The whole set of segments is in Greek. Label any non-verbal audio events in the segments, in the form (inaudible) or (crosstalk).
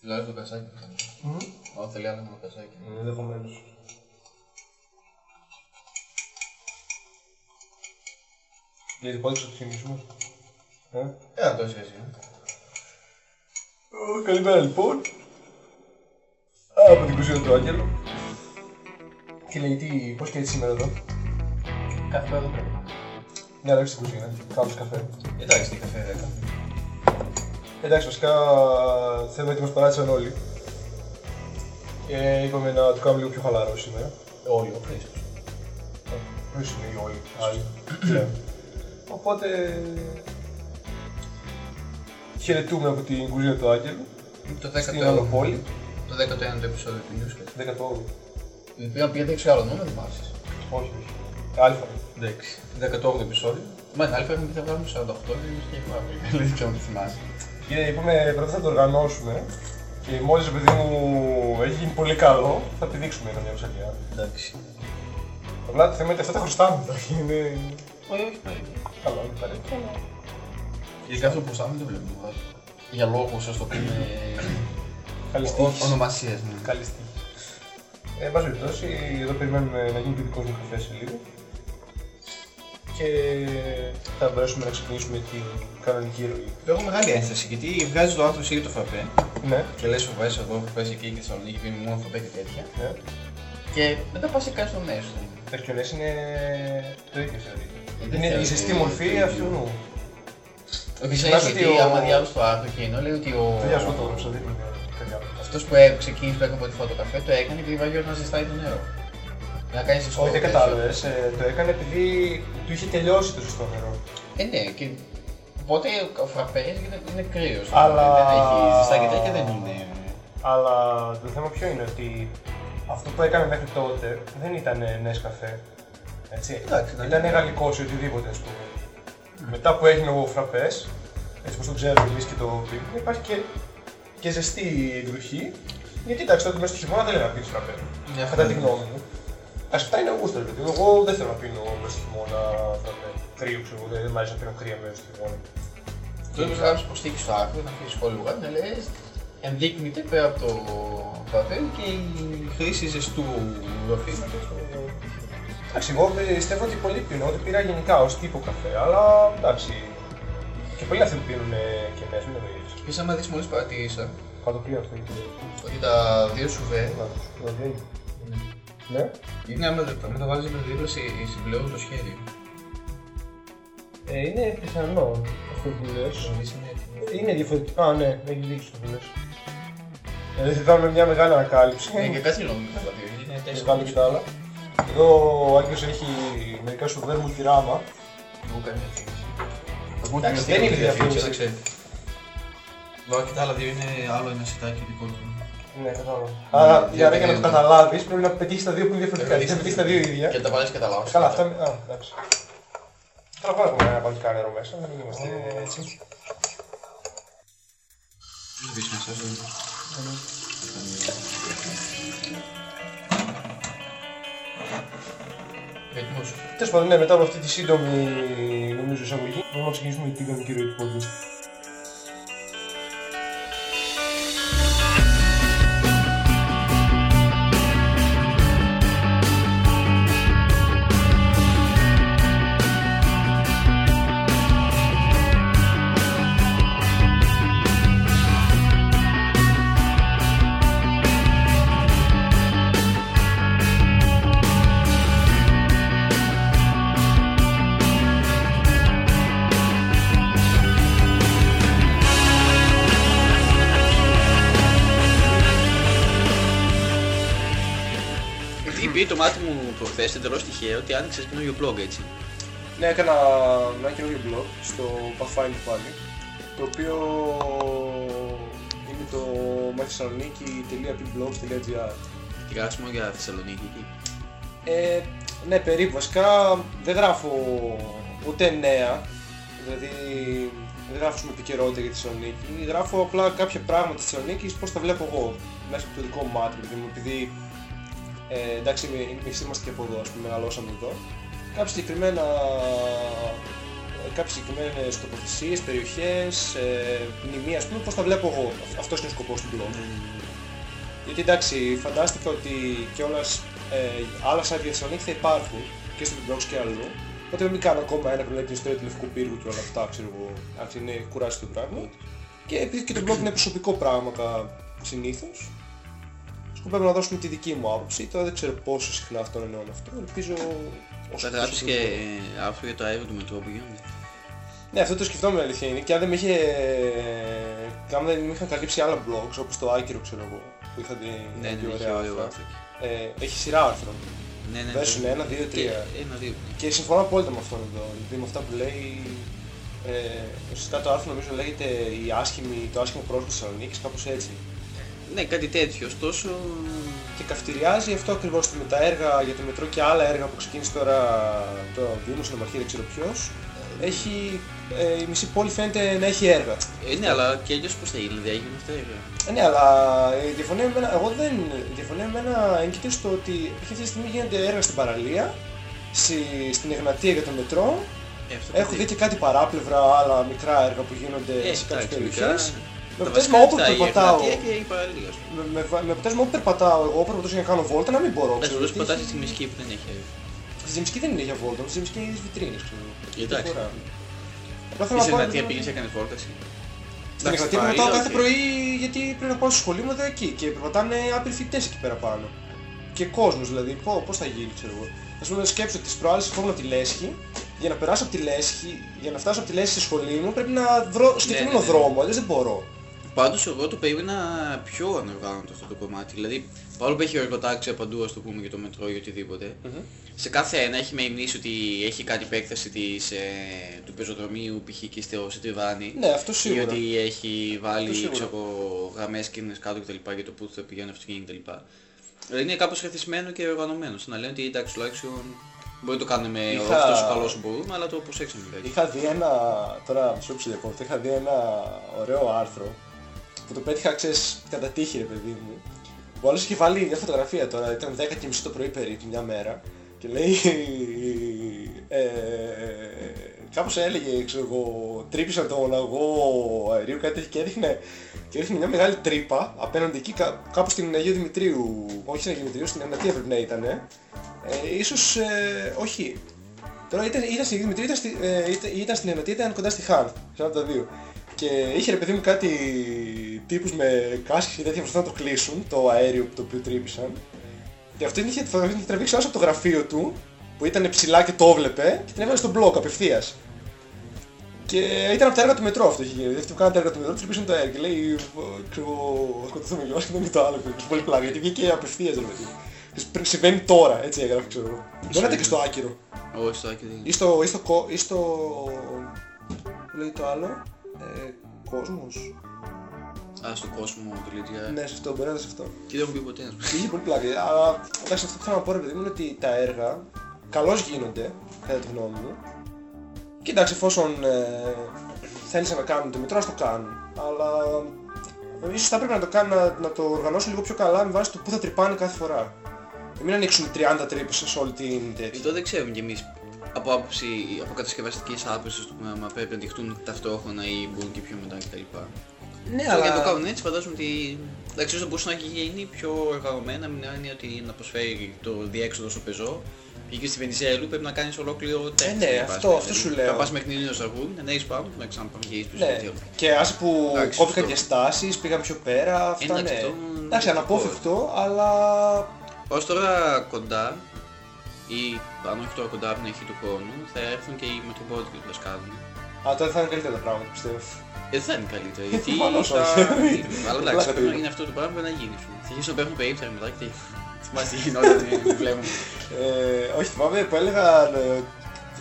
Δηλαδή το κασάκι. Ω, θέλεις άλλο το κασάκι. Ενδεχομένως. Γιατί πότε θα το θυμίσουμε. Ε; Ε, να το είσαι εσύ. Ω, Καλημέρα λοιπόν. Από την κουζίνα του Άγγελου. Και λέει τι, πώς και έτσι σήμερα εδώ; Καφέ εδώ πρέπει. Μια ώρα στην κουζίνα, κάπως καφέ. Εντάξει, τι καφέ 10. Εντάξει, βασικά θέλουμε ότι μας παράτησαν όλοι. Και είπαμε να το κάνουμε λίγο πιο χαλαρό σήμερα. Όλοι, ο Χρήστος. Ποιος είναι οι όλοι, άλλοι. Ναι. Οπότε χαιρετούμε από την κουζίνα του Άγγελου Το στην 10ο Ανοπόλη. το 19ο επεισόδιο του Newscast. 18η. Πήγα πήγα σε άλλο νούμερο, θυμάσαι. Όχι, όχι. Αλφα. Εντάξει. 18ο επεισόδιο. Μα την αλφα έχουμε πει θα βγάλουμε 48 και έχει πάρα πολύ. Δεν ξέρω αν το θυμάσαι. Και είπαμε πρώτα θα το οργανώσουμε και μόλις το παιδί μου έχει γίνει πολύ καλό θα επιδείξουμε καμιά μισαλιά. Εντάξει. Απλά το θέμα είναι ότι αυτά τα χρωστάμε τώρα. Είναι Όχι, όχι, πάλι. καλό, είναι παρέτητο. Ειδικά αυτό που σάμε δεν βλέπουμε να βάζουμε. Για λόγους, ας το πούμε. Καλή ο- τύχη. Ονομασίες, ναι. Καλή τύχη. Ε, εν πάση περιπτώσει, εδώ περιμένουμε να γίνει και δικό μου καφέ σε λίγο. Και θα μπορέσουμε να ξεκινήσουμε την κανονική ροή. Το έχω μεγάλη ένσταση γιατί βγάζει το άνθρωπο ή το φαπέ Ναι, και λες που βάζει εδώ, που βάζει εκεί και στη Θεσσαλονίκη πίνει μόνο φαπέ και τέτοια. ναι. Και μετά πας σε κάτι στο μέσο. Τα χιονές είναι το ίδιο θεωρείται. Δεν Είναι η θεωρείται ζεστή το μορφή ίδιο. αυτού. Όχι, Θυμάσαι ξέρει ότι γιατί ο- άμα διάβασε το άρθρο εκείνο λέει ότι ο. Δεν διαβάζω το έγραψα, δεν είναι κάτι άλλο. Αυτός που έ- ξεκίνησε που έκανε πρώτη φορά το καφέ το έκανε επειδή βάζει να ζεστάει το νερό. Να κάνεις ζεστό. Όχι, δεν τέτοιο. κατάλαβες. Ε, το έκανε επειδή του είχε τελειώσει το ζεστό νερό. Ε, ναι, και οπότε ο φραπέ είναι, είναι κρύος. Αλλά- Δεν έχει ζεστά και τέτοια δεν είναι. Αλλά το θέμα ποιο είναι ότι αυτό που έκανε μέχρι τότε δεν ήταν νες καφέ. Έτσι. Εντάξει, ναι. ήταν γαλλικός ή οτιδήποτε ας πούμε. Μετά που έγινε ο φραπές, έτσι όπως το ξέρουμε εμείς και το πίνουμε, υπάρχει και, και ζεστή εκδοχή. Γιατί εντάξει, τότε μέσα στο χειμώνα δεν λέμε να πίνει φραπέ. Μια Κατά τη χαρά. γνώμη μου. Α αυτά είναι γούστο, γιατί εγώ δεν θέλω να πίνω μέσα στο χειμώνα φραπέ. Κρύο, ξέρω εγώ, δεν δεν μ' αρέσει να πίνω κρύα μέσα στο χειμώνα. Το είπε γράψει προσθήκη στο άρθρο, να αφήσει σχόλιο κάτω, να λέει ενδείκνυται πέρα από το καφέ και η χρήση ζεστού ροφήματο. Εντάξει, εγώ πιστεύω ότι πολλοί πίνουν, ότι πήρα γενικά ως τύπο καφέ, αλλά εντάξει. Και πολλοί αυτοί που πίνουν και μέσα, μην εννοείς. Και σαν να δεις, μόλις παρατήρησα Κατοπλή αυτό είναι. ότι τα δύο σουβέ Ναι. είναι άμα τα- άμα τα βάλεις με δίπλα σε- συμπλέον το σχέδιο. Ε, είναι πιθανό αυτό που λες. Δηλαδή είναι έτοιμος. Είναι διαφορετικό. Α, ναι, έχει δείξει το που λες. Ε, δεν θα κάνουμε μια μεγάλη ανακάλυψη. Ε, και κάτσε λίγο με τα δύο, είναι Θα τέσσερα. κάνουμε και τα άλλα. Εδώ ο Άγγελος έχει μερικά σου βέρ multirama. Εγώ κάνω έτσι. Εντάξει, δεν είναι διαφήμιση. δεν ξέρει. Εδώ και τα άλλα δύο είναι άλλο ένα σιτάκι δικό του. Ναι, κατάλαβα. Άρα, για να το ναι. καταλάβεις, πρέπει να πετύχεις τα δύο που είναι διαφορετικά. Πρέπει Δεν να πετύχεις τα δύο ίδια. Και τα βάλεις και τα λάθο. Καλά, αυτά. Α, εντάξει. Τώρα πάμε να πάμε και κανένα νερό μέσα, να μην είμαστε έτσι. Δεν πεις μέσα, δεν Έτοιμος. Τέλος πάντων, ναι, μετά από αυτή τη σύντομη νομίζω εισαγωγή, μπορούμε να ξεκινήσουμε την κανονική ροή του τυχαίο ότι άνοιξες καινούριο blog έτσι. Ναι, έκανα ένα καινούριο blog στο Pathfinder πάλι, το οποίο είναι το μαθησαλονίκη.pblogs.gr Τι γράφεις μόνο για Θεσσαλονίκη εκεί; Ε, ναι, περίπου. Βασικά δεν γράφω ούτε νέα, δηλαδή δεν γράφω με επικαιρότητα για τη Θεσσαλονίκη. Γράφω απλά κάποια πράγματα της Θεσσαλονίκης, πώς τα βλέπω εγώ, μέσα από το δικό μου μάτι, παιδί μου, επειδή ε, εντάξει, εμείς είμαστε και από εδώ, ας πούμε, μεγαλώσαμε εδώ. Κάποια συγκεκριμένα κάποιες συγκεκριμένες τοποθεσίες, περιοχές, ε, μνημεία, ας πούμε, πώς τα βλέπω εγώ. Αυτός είναι ο σκοπός του blog. Γιατί εντάξει, φαντάστηκα ότι κιόλας ε, άλλα site για Θεσσαλονίκη θα υπάρχουν και στο blogs και αλλού. Οπότε μην κάνω ακόμα ένα που λέει την ιστορία του Λευκού Πύργου και όλα αυτά, ξέρω εγώ, αν είναι κουράσει το πράγμα. Και επειδή και το blog είναι προσωπικό πράγμα συνήθως, σκοπεύω να δώσουμε τη δική μου άποψη. Τώρα δεν ξέρω πόσο συχνά αυτό είναι όλο αυτό. Ελπίζω Θα γράψεις και άρθρο για το αέριο του μετρό που γίνεται. Ναι, αυτό το σκεφτόμουν η αλήθεια είναι. Και αν δεν με είχε. Αν δεν με είχαν καλύψει άλλα blogs όπως το Άκυρο, ξέρω εγώ, που είχαν Ναι, ναι, δύο έχει ωραία ωραίο άρθρα. άρθρο. Ε, έχει σειρά άρθρων. Ναι, ναι. Version ναι. 1, 2, 3. Και Ένα, δύο. Και συμφωνώ απόλυτα με αυτόν εδώ. Δηλαδή με αυτά που λέει. Ε, ουσιαστικά το άρθρο νομίζω λέγεται η άσχημη, το άσχημο πρόσωπο της Θεσσαλονίκης, κάπως έτσι. Ναι, κάτι τέτοιο. Ωστόσο, Και καυτηριάζει αυτό ακριβώς με τα έργα για το μετρό και άλλα έργα που ξεκίνησε τώρα το Δήμο, Συνομαρχία, δεν ξέρω ποιος. Έχει, ε, η μισή πόλη φαίνεται να έχει έργα. ε, ναι, αλλά και αλλιώς πώς θα γίνει, δηλαδή έγιναν αυτά έργα. Ε, ναι, αλλά η διαφωνία με μένα, εγώ δεν, η διαφωνία με μένα έγκυται στο ότι αυτή τη στιγμή γίνονται έργα στην παραλία, στη, στην Εγνατία για το μετρό, Ε, αυτό έχω το δει και κάτι παράπλευρα, άλλα μικρά έργα που γίνονται Ε, σε κάποιες εντάξει, περιοχές. μικρά. Με Τα αποτέλεσμα βασικά όπου αυτά, η περπατάω, Εγνατία και η παραλία. ας πούμε. με, με, βα- με αποτέλεσμα όπου περπατάω εγώ, περπατήσω για να κάνω βόλτα, να μην μπορώ. Εντάξει, ξέρω, μπορείς γιατί πατάς έχει- στην Τσιμισκή που δεν έχει έργα. Στην Τσιμισκή δεν είναι για βόλτα, στην Τσιμισκή είναι για τις βιτρίνες, ξέρω. Εντάξει. Δεν χωράει. Απλά θέλω Τη να πάω- Εγνατία πήγες έκανες φόρταση. Στην Εντάξει, Εγνατία παραλία, περπατάω κάθε οκ. πρωί γιατί πρέπει να πάω στο σχολείο μου εδώ εκεί και περπατάνε άπειροι φοιτητές εκεί πέρα πάνω. Και κόσμος δηλαδή, πω, πώς θα γίνει ξέρω εγώ. Ας πούμε σκέψω ότι τις προάλλες ερχόμουν από τη Λέσχη, για να περάσω από τη Λέσχη, για να φτάσω από τη Λέσχη στη σχολή μου πρέπει να βρω συγκεκριμένο ναι, ναι. δρόμο, αλλιώς δεν μπορώ. Πάντως εγώ το περίμενα πιο ανοργάνωτο αυτό το κομμάτι. Δηλαδή, παρόλο που έχει εργοτάξια παντού, ας το πούμε, για το μετρό ή οτιδήποτε, σε κάθε ένα έχει με μνήση ότι έχει κάτι επέκταση της, ε, του πεζοδρομίου, π.χ. και στο Σιτριβάνι. Ναι, αυτό Ή σίγουρα. ότι έχει Αυτό βάλει σίγουρα. ξέρω, εγώ, γραμμές κίνδυνες κάτω κτλ. για το που θα πηγαίνουν αυτοκίνητα κτλ. Δηλαδή είναι κάπως ρεθισμένο και οργανωμένο. Στο να λένε ότι εντάξει τουλάχιστον μπορεί να το κάνουμε με Είχα- όχι τόσο καλός όσο μπορούμε, αλλά το προσέξαμε λιγάκι. Είχα δει ένα, τώρα μισό που σε διακόπτω, είχα δει ένα ωραίο άρθρο που το πέτυχα, ξέρεις, κατά τύχη ρε παιδί μου. Ο άλλος είχε βάλει μια φωτογραφία τώρα, ήταν 10 και μισή το πρωί περίπου μια μέρα και λέει, ε, κάπως έλεγε, ξέρω εγώ, τρύπησαν τον αγώ αερίου κάτι τέτοιο και έδειχνε, και έδειχνε μια μεγάλη τρύπα απέναντι εκεί κα- κάπου στην Αγίου Δημητρίου, όχι στην Αγίου Δημητρίου, στην Εγνατία πρέπει να ήταν. Ε, ίσως, ε, όχι, Τώρα ήταν, ήταν στην Δημητρίου, ήταν, στη, ε, ήταν, ήταν στην Ενωτία, ήταν κοντά στη Χάν, σε ένα από τα δύο. Και είχε ρε παιδί μου κάτι τύπους με κάσκες και τέτοια προσπαθούν να το κλείσουν, το αέριο το οποίο τρύπησαν. Και αυτήν είχε, την είχε τραβήξει όσο από το γραφείο του, που ήταν ψηλά και το έβλεπε, και την έβαλε στον μπλοκ απευθείας. Και ήταν από τα έργα του μετρό αυτό είχε γίνει. Αυτοί που κάνανε τα έργα του μετρό τρύπησαν το αέριο και λέει, ξέρω εγώ, σκοτωθούμε κιόλας και δεν είναι το άλλο. Και πολύ πλάκα, γιατί βγήκε απευθείας ρε παιδί. μου. Συμβαίνει τώρα, έτσι έγραφε ξέρω εγώ. Μπορεί να ήταν και στο άκυρο. Όχι, στο άκρη δεν Ή στο, ή στο, κο- ή στο... Που λέει το άλλο. Ε, κόσμος. Α, στο κόσμο του Λίτια. Ναι, σε αυτό, μπορεί να είναι σε αυτό. Και δεν έχω πει ποτέ. ας πούμε. Είχε πολύ πλάκα. Αλλά εντάξει, αυτό που θέλω να πω ρε παιδί μου είναι ότι τα έργα καλώς γίνονται, κατά τη γνώμη μου. Και εντάξει, εφόσον ε, θέλησαν να κάνουν το μετρό, ας το κάνουν. Αλλά ε, ίσως θα πρέπει να το, κάνουν, να, να το οργανώσουν λίγο πιο καλά με βάση το που θα τρυπάνε κάθε φορά. Και μην ανοίξουν 30 τρύπες σε όλη την τέτοια. Αυτό δεν ξέρουμε κι εμείς από άποψη, από κατασκευαστικής άποψης, του πούμε, άμα πρέπει να διχτούν ταυτόχρονα ή μπορούν και πιο μετά κτλ. Ναι, Τώρα για να το κάνουν έτσι φαντάζομαι ότι εντάξει όσο μπορούσε να έχει γίνει πιο οργανωμένα με την έννοια ότι να προσφέρει το διέξοδο στο πεζό και εκεί στη Βενιζέλου πρέπει να κάνεις ολόκληρο τέχνη. ναι, αυτό- αυτό σου λέω. Θα πας μέχρι την Ήλιος Σαργούρη, να ανέβεις πάνω, να ξαναπάμε και πίσω. Ναι, τέτοιο. και άσε που Εντάξει, κόπηκαν σωστό. διαστάσεις, πήγαν πιο πέρα, αυτά Εντάξει, ναι. αυτό Εντάξει, είναι αναπόφευκτο, αλλά... Ως τώρα κοντά ή αν όχι τώρα κοντά από την αρχή του χρόνου θα έρθουν και οι Metropolitan που θα σκάβουν. Α, τότε θα είναι καλύτερα τα πράγματα, πιστεύω. Ε, δεν θα είναι καλύτερα, (laughs) γιατί Προφανώς θα... όχι. Αλλά εντάξει, Πλάκα το πρέπει να είπα. γίνει αυτό το πράγμα πρέπει να γίνει. ας πούμε. Θα αρχίσουν να παίρνουν περίπτερα μετά και θυμάσαι τι γινόταν, ε, βλέπουμε. Ε, όχι, θυμάμαι που έλεγαν... ε,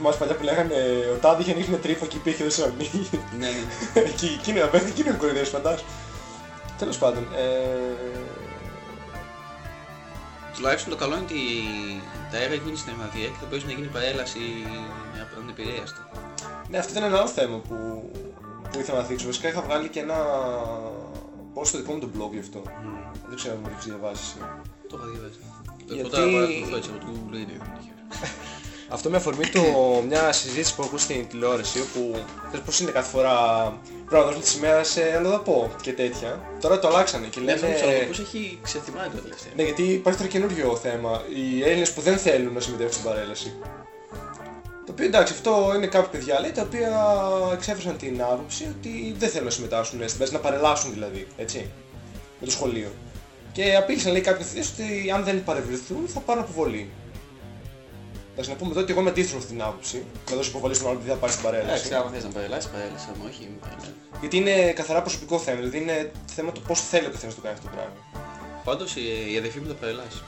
Θυμάσαι παλιά που λέγανε ο Τάδι είχε ανοίξει μια τρύπα και υπήρχε δεν σου ανοίγει. Ναι, ναι. Εκεί, εκείνο, απέναντι εκείνο είναι κορυδές, φαντάσου. Τέλος πάντων, ε... Τουλάχιστον το καλό είναι ότι τα έργα γίνουν στην Ερμαδία και θα μπορέσει να γίνει παρέλαση από τον επηρέαστο. Ναι, αυτό ήταν ένα άλλο θέμα που, που ήθελα να δείξω. Βασικά είχα βγάλει και ένα post στο δικό μου το blog γι' αυτό. Δεν ξέρω αν μου το έχεις διαβάσει εσύ. Το είχα διαβάσει. Το Γιατί- πρώτα παρακολουθώ έτσι από το Google Radio. (laughs) Αυτό με αφορμή το, μια συζήτηση που ακούω στην τηλεόραση όπου θες πως είναι κάθε φορά πρέπει να δώσουν τη σημαία σε αλλοδαπό και τέτοια. Τώρα το αλλάξανε και Ναι, λένε... αυτό ο Σαλοπούς έχει ξεθυμάνει το τελευταίο. Ναι, γιατί υπάρχει τώρα καινούριο θέμα. Οι Έλληνες που δεν θέλουν να συμμετέχουν στην παρέλαση. Το οποίο εντάξει, αυτό είναι κάποια παιδιά λέει, τα οποία εξέφρασαν την άποψη ότι δεν θέλουν να συμμετάσχουν στην παρέλαση, να παρελάσουν δηλαδή, έτσι, με το σχολείο. Και απείλησαν λέει κάποιοι θητές ότι αν δεν παρευρεθούν θα πάρουν αποβολή. Εντάξει, να πούμε εδώ ότι εγώ είμαι αντίθετος με αυτή την άποψη, να δώσω υποβολή στον άλλο επειδή θα πάρεις στην παρέλαση. Εντάξει, άμα θες να παρελάσεις, παρέλασες, αν όχι, μην παρελάσεις. Γιατί είναι καθαρά προσωπικό θέμα, δηλαδή είναι θέμα το πώς θέλει ο καθένας να το κάνει αυτό το πράγμα. Πάντως η η αδερφή μου θα παρελάσει.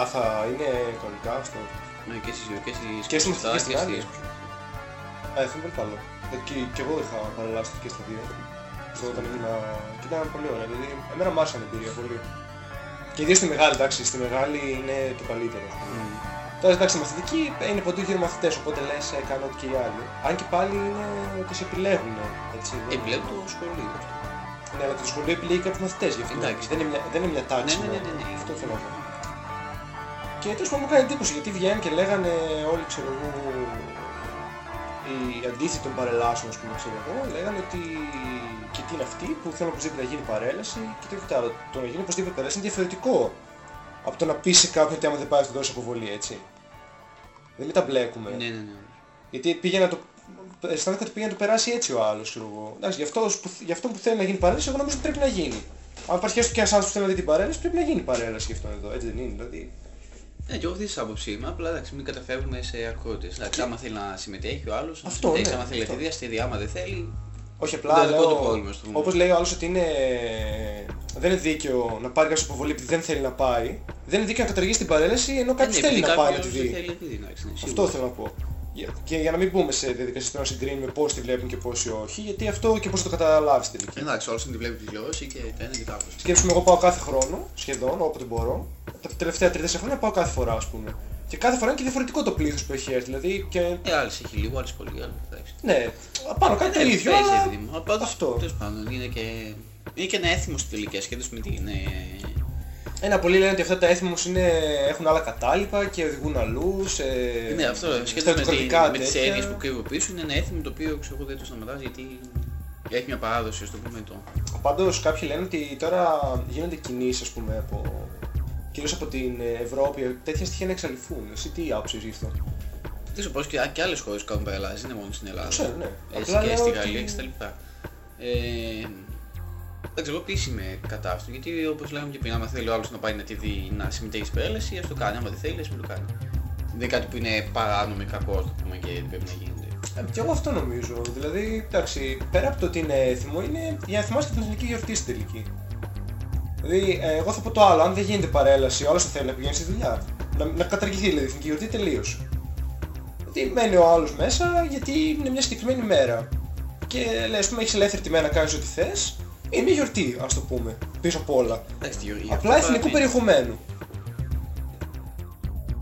Α, θα είναι κανονικά αυτό. Ναι, και στις δύο, και στις Και στη 27 μαθητική στην άλλη. στις- Α, αυτό είναι πολύ καλό. Ε, Και, και εγώ είχα παρελάσει και στα δύο. Αυτό όταν ήμουν. Και ήταν πολύ ωραία. Δηλαδή, εμένα μ' άρεσε η εμπειρία πολύ. Και ιδίως στη μεγάλη, εντάξει, στη μεγάλη είναι το καλύτερο. ας πούμε. Μμμ. Τώρα εντάξει, στη μαθητική είναι παντού γύρω μαθητές, οπότε λες ε, κάνω ό,τι και οι άλλοι. Αν και πάλι είναι ότι σε επιλέγουν, έτσι. δεν- Επιλέγω το σχολείο αυτό. Ναι, αλλά το σχολείο επιλέγει κάποιους μαθητές γι' αυτό. Εντάξει. Δεν είναι μια, δεν είναι μια τάξη. Ναι, ναι, ναι, ναι, ναι. Αυτό θέλω να πω. Και τέλος πάντων μου κάνει εντύπωση γιατί βγαίνουν και λέγανε όλοι, ξέρω εγώ, οι αντίθετοι των παρελάσεων, ας πούμε, ξέρω εγώ, λέγανε ότι και τι είναι αυτοί που θέλουν οπωσδήποτε να γίνει παρέλαση και τίποτα άλλο. Το να γίνει οπωσδήποτε παρέλαση είναι διαφορετικό από το να πει σε κάποιον ότι άμα δεν πάει θα του δώσει αποβολή, έτσι. Δεν μην τα μπλέκουμε. Ναι, ναι, ναι. Γιατί πήγε να το. Αισθάνθηκα ότι πήγε να το περάσει έτσι ο άλλος, ξέρω εγώ. Εντάξει, για αυτό που, για αυτό που θέλει να γίνει παρέλαση, εγώ νομίζω ότι πρέπει να γίνει. Αν υπάρχει έστω και ένας άνθρωπος που θέλει να δει την παρέλαση, πρέπει να γίνει παρέλαση γι' αυτόν εδώ. Έτσι δεν είναι, δηλαδή. Ναι, και εγώ αυτή της άποψης είμαι, απλά εντάξει, μην καταφεύγουμε σε ακρότητες. Εντάξει, άμα θέλει να συμμετέχει ο άλλος, να Αυτό, συμμετέχει, ναι, άμα θέλει αυτό. τη διαστήδη, άμα δεν θέλει. Όχι Δεν απλά είναι δικό του λέω, πρόβλημα, ας πούμε. όπως λέει ο άλλος ότι είναι, δεν είναι δίκαιο να πάρει κάποιος αποβολή επειδή δεν θέλει να πάει. Δεν είναι δίκαιο να καταργήσει την παρέλαση ενώ κάποιος Ναι, θέλει επειδή να πάει να κάποιος τη δεν δει. θέλει να τη δει, εντάξει, ναι, Αυτό σίγουρα. θέλω να πω. Για- Και για να μην μπούμε σε διαδικασίες τώρα να συγκρίνουμε πώς τη βλέπουν και πόσοι όχι, γιατί αυτό και πώς θα το καταλάβεις τελικά. Εντάξει, όλος την τη βλέπει τηλεόραση και το ένα και το άλλο. Σκέψουμε, εγώ πάω κάθε χρόνο, σχεδόν, όποτε μπορώ. Τα τελευταία 3-4 χρόνια πάω κάθε φορά, ας πούμε. Και κάθε φορά είναι και διαφορετικό το πλήθος που έχει έρθει. Δηλαδή, και... Ε, άλλες έχει λίγο, άλλες πολύ, άλλες εντάξει. ναι, πάνω κάτι το Ε, ίδιο, παίζει, αλλά... παιδί μου. Αλλά πάντως, αυτό. τέλος πάντων, είναι και... Είναι και ένα έθιμο στη τελική ασχέτως με την... ε, Ένα πολλοί λένε ότι αυτά τα έθιμα όμως είναι, έχουν άλλα κατάλοιπα και οδηγούν αλλού, σε... Ναι, αυτό σχέτως με, τη, στρατοκρατικά με τις τέτοια. έννοιες που κρύβω πίσω είναι ένα έθιμο το οποίο ξέρω εγώ δεν το σταματάς γιατί έχει μια παράδοση, ας το πούμε το. Πάντως κάποιοι λένε ότι τώρα γίνονται κινήσεις, ας πούμε, από... κυρίως από την Ευρώπη, τέτοια στοιχεία να εξαλειφθούν. Εσύ τι άποψη έχεις γι' αυτό; Δεν ξέρω πώς και, και άλλες χώρες κάνουν παρελάσεις, δεν είναι μόνο στην Ελλάδα. Ξέρω, ναι. Έτσι Απλά και λέω στη ότι- Γαλλία και στα λοιπά. Ε, δεν ξέρω, επίσης είμαι κατά αυτού, γιατί όπως λέγαμε και πριν, άμα θέλει ο άλλος να πάει να τη δει, να συμμετέχει στην παρέλαση, ας το κάνει, άμα δεν θέλει, ας μην το κάνει. Δεν είναι κάτι που είναι παράνομο ή κακός, ας το πούμε, και δεν πρέπει να γίνεται. Ε, Και εγώ αυτό νομίζω. Δηλαδή, εντάξει, πέρα από το ότι είναι έθιμο, είναι για να θυμάσαι και την εθνική γιορτή στην τελική. Δηλαδή, ε, εγώ θα πω το άλλο, αν δεν γίνεται παρέλαση, ο άλλος θα θέλει να πηγαίνει στη δουλειά. Να, να καταργηθεί δηλαδή η εθνική γιορτή τελείως. Γιατί μένει ο άλλος μέσα, γιατί είναι μια συγκεκριμένη μέρα. Και λέει, ας πούμε, έχεις ελεύθερη τη μέρα να κάνεις ό,τι θες. Είναι μια γιορτή, ας το πούμε, πίσω απ' όλα. Εντάξει, η- η- Απλά αυτό εθνικού είναι- περιεχομένου.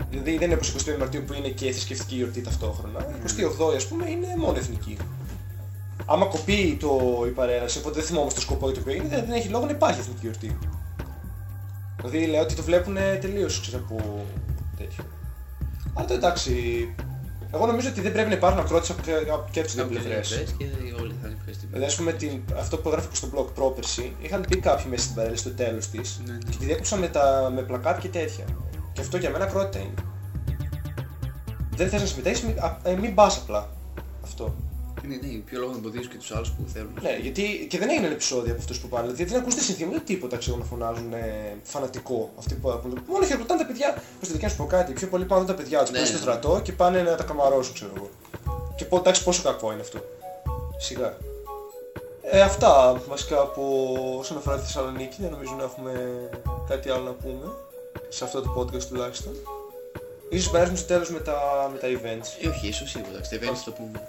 Δηλαδή δεν είναι όπως 25 Μαρτίου που είναι και θρησκευτική γιορτή ταυτόχρονα. 28 ας πούμε είναι μόνο εθνική. Άμα κοπεί το, η παρέλαση, οπότε δεν θυμόμαστε το σκοπό για το οποίο είναι, δεν, δεν έχει λόγο να υπάρχει εθνική γιορτή. Δηλαδή λέω ότι το βλέπουν τελείως ξέρω από τέτοιο. Αλλά το εντάξει, εγώ νομίζω ότι δεν πρέπει να υπάρχουν ακρότητες από, από και από τις δύο Από τις πλευρές. πλευρές και όλοι θα είναι ευχαριστημένοι. Δηλαδή, ας πούμε, την, αυτό που έγραφε και στο blog πρόπερση, είχαν πει κάποιοι μέσα στην παρέλαση στο τέλος της Ναι, ναι. και τη διέκοψαν με, τα, με πλακάτ και τέτοια. Και αυτό για μένα ακρότητα είναι. Δεν θες να συμμετέχεις, μην, α, ε, μην πας απλά. Αυτό. Ναι, ναι, ποιο λόγο να εμποδίζουν και τους άλλους που θέλουν. Ναι, γιατί και δεν έγιναν επεισόδια από αυτούς που πάνε. Δηλαδή δεν ακούς τη συνθήμα ούτε τίποτα ξέρω να φωνάζουν ε, φανατικό. Αυτοί που ακούν. Μόνο χειροκροτάνε τα παιδιά. Πώς δεν να σου πω κάτι. Πιο πολύ πάνε τα παιδιά τους. Ναι. Πάνε στο στρατό και πάνε να τα καμαρώσουν, ξέρω εγώ. Και πω εντάξει πόσο κακό είναι αυτό. Σιγά. Ε, αυτά βασικά από όσον αφορά τη Θεσσαλονίκη. Δεν νομίζω να έχουμε κάτι άλλο να πούμε. Σε αυτό το podcast τουλάχιστον. Ίσως περάσουμε στο τέλος με τα, με τα events. Ε, όχι, ίσως σίγουρα, εντάξει, δεν το πούμε.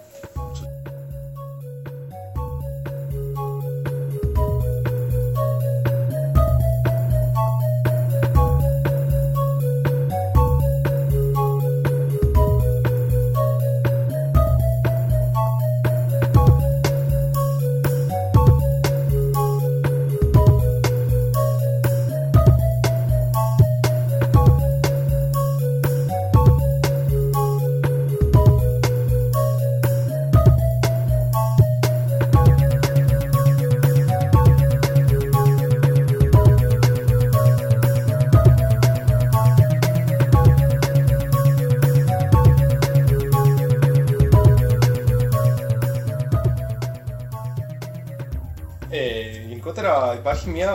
Υπάρχει μια